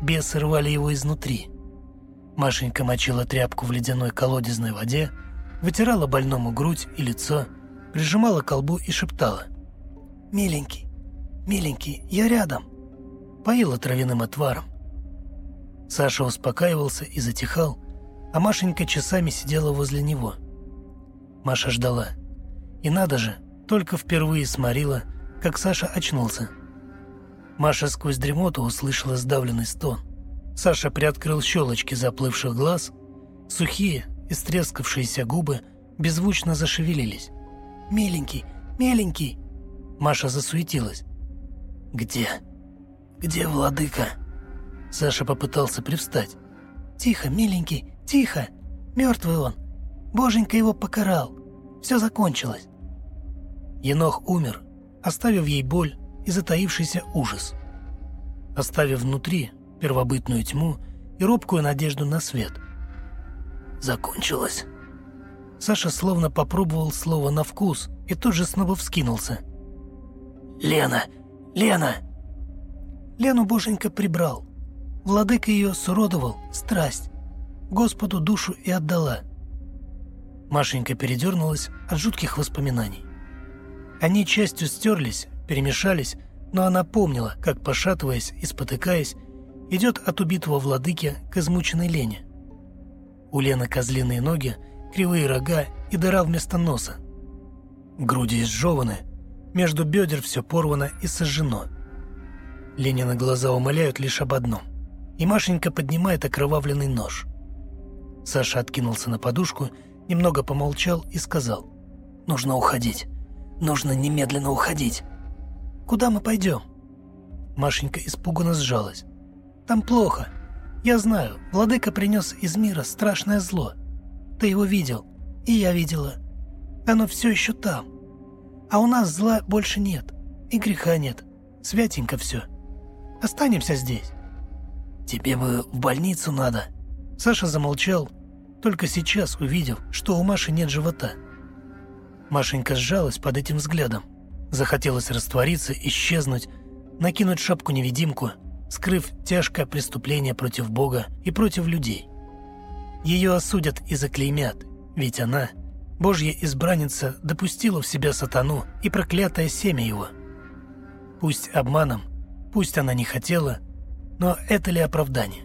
Бесы рвали его изнутри. Машенька мочила тряпку в ледяной колодезной воде, вытирала больному грудь и лицо, прижимала колбу и шептала. «Миленький, миленький, я рядом!» Поила травяным отваром. Саша успокаивался и затихал, а Машенька часами сидела возле него. Маша ждала. И надо же, только впервые сморила, как Саша очнулся. Маша сквозь дремоту услышала сдавленный стон. Саша приоткрыл щелочки заплывших глаз, сухие, истрескавшиеся губы беззвучно зашевелились. «Миленький, миленький!» Маша засуетилась. «Где? Где владыка?» Саша попытался привстать. «Тихо, миленький, тихо! Мертвый он! Боженька его покарал! Все закончилось!» Енох умер, оставив ей боль и затаившийся ужас. Оставив внутри первобытную тьму и робкую надежду на свет. «Закончилось». Саша словно попробовал слово на вкус и тут же снова вскинулся. «Лена! Лена!» Лену боженька прибрал. Владыка ее суродовал, страсть. Господу душу и отдала. Машенька передернулась от жутких воспоминаний. Они частью стерлись, перемешались, но она помнила, как, пошатываясь и спотыкаясь, идет от убитого владыки к измученной Лене. У Лены козлиные ноги, кривые рога и дыра вместо носа. Груди изжеваны, между бедер все порвано и сожжено. Ленина глаза умоляют лишь об одном. И Машенька поднимает окровавленный нож. Саша откинулся на подушку, немного помолчал и сказал. «Нужно уходить. Нужно немедленно уходить. Куда мы пойдем?» Машенька испуганно сжалась. «Там плохо. Я знаю, владыка принес из мира страшное зло. Ты его видел, и я видела. Оно все еще там. А у нас зла больше нет, и греха нет. Святенько все. Останемся здесь». «Тебе бы в больницу надо». Саша замолчал, только сейчас увидел, что у Маши нет живота. Машенька сжалась под этим взглядом. Захотелось раствориться, исчезнуть, накинуть шапку-невидимку, скрыв тяжкое преступление против Бога и против людей. Ее осудят и заклеймят, ведь она, Божья избранница, допустила в себя сатану и проклятое семя его. Пусть обманом, пусть она не хотела, но это ли оправдание?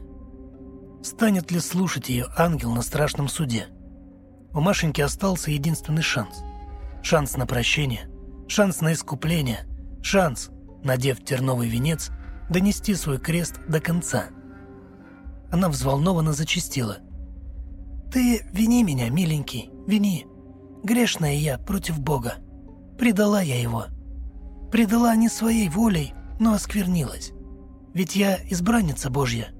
Станет ли слушать ее ангел на страшном суде? У Машеньки остался единственный шанс. Шанс на прощение, шанс на искупление, шанс, надев терновый венец, донести свой крест до конца. Она взволнованно зачастила. «Ты вини меня, миленький, вини. Грешная я против Бога. Предала я его. Предала не своей волей, но осквернилась. Ведь я избранница Божья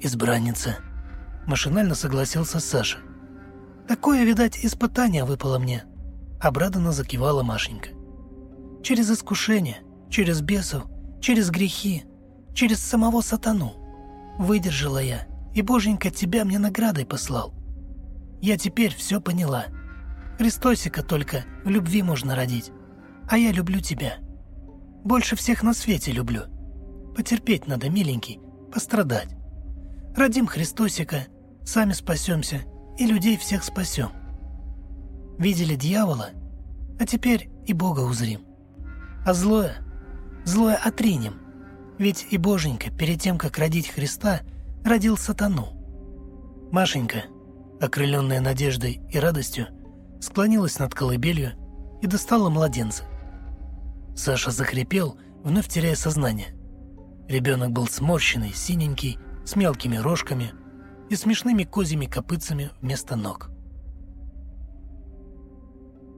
избранница», — машинально согласился Саша. «Такое, видать, испытание выпало мне», — обрадованно закивала Машенька. «Через искушение, через бесов, через грехи, через самого сатану. Выдержала я, и Боженька тебя мне наградой послал. Я теперь все поняла. Христосика только в любви можно родить, а я люблю тебя. Больше всех на свете люблю. Потерпеть надо, миленький, пострадать. Родим Христосика, сами спасемся и людей всех спасем. Видели дьявола, а теперь и Бога узрим. А злое, злое отринем, ведь и Боженька перед тем, как родить Христа, родил сатану. Машенька, окрыленная надеждой и радостью, склонилась над колыбелью и достала младенца. Саша захрипел, вновь теряя сознание. Ребенок был сморщенный, синенький, с мелкими рожками и смешными козьими копытцами вместо ног.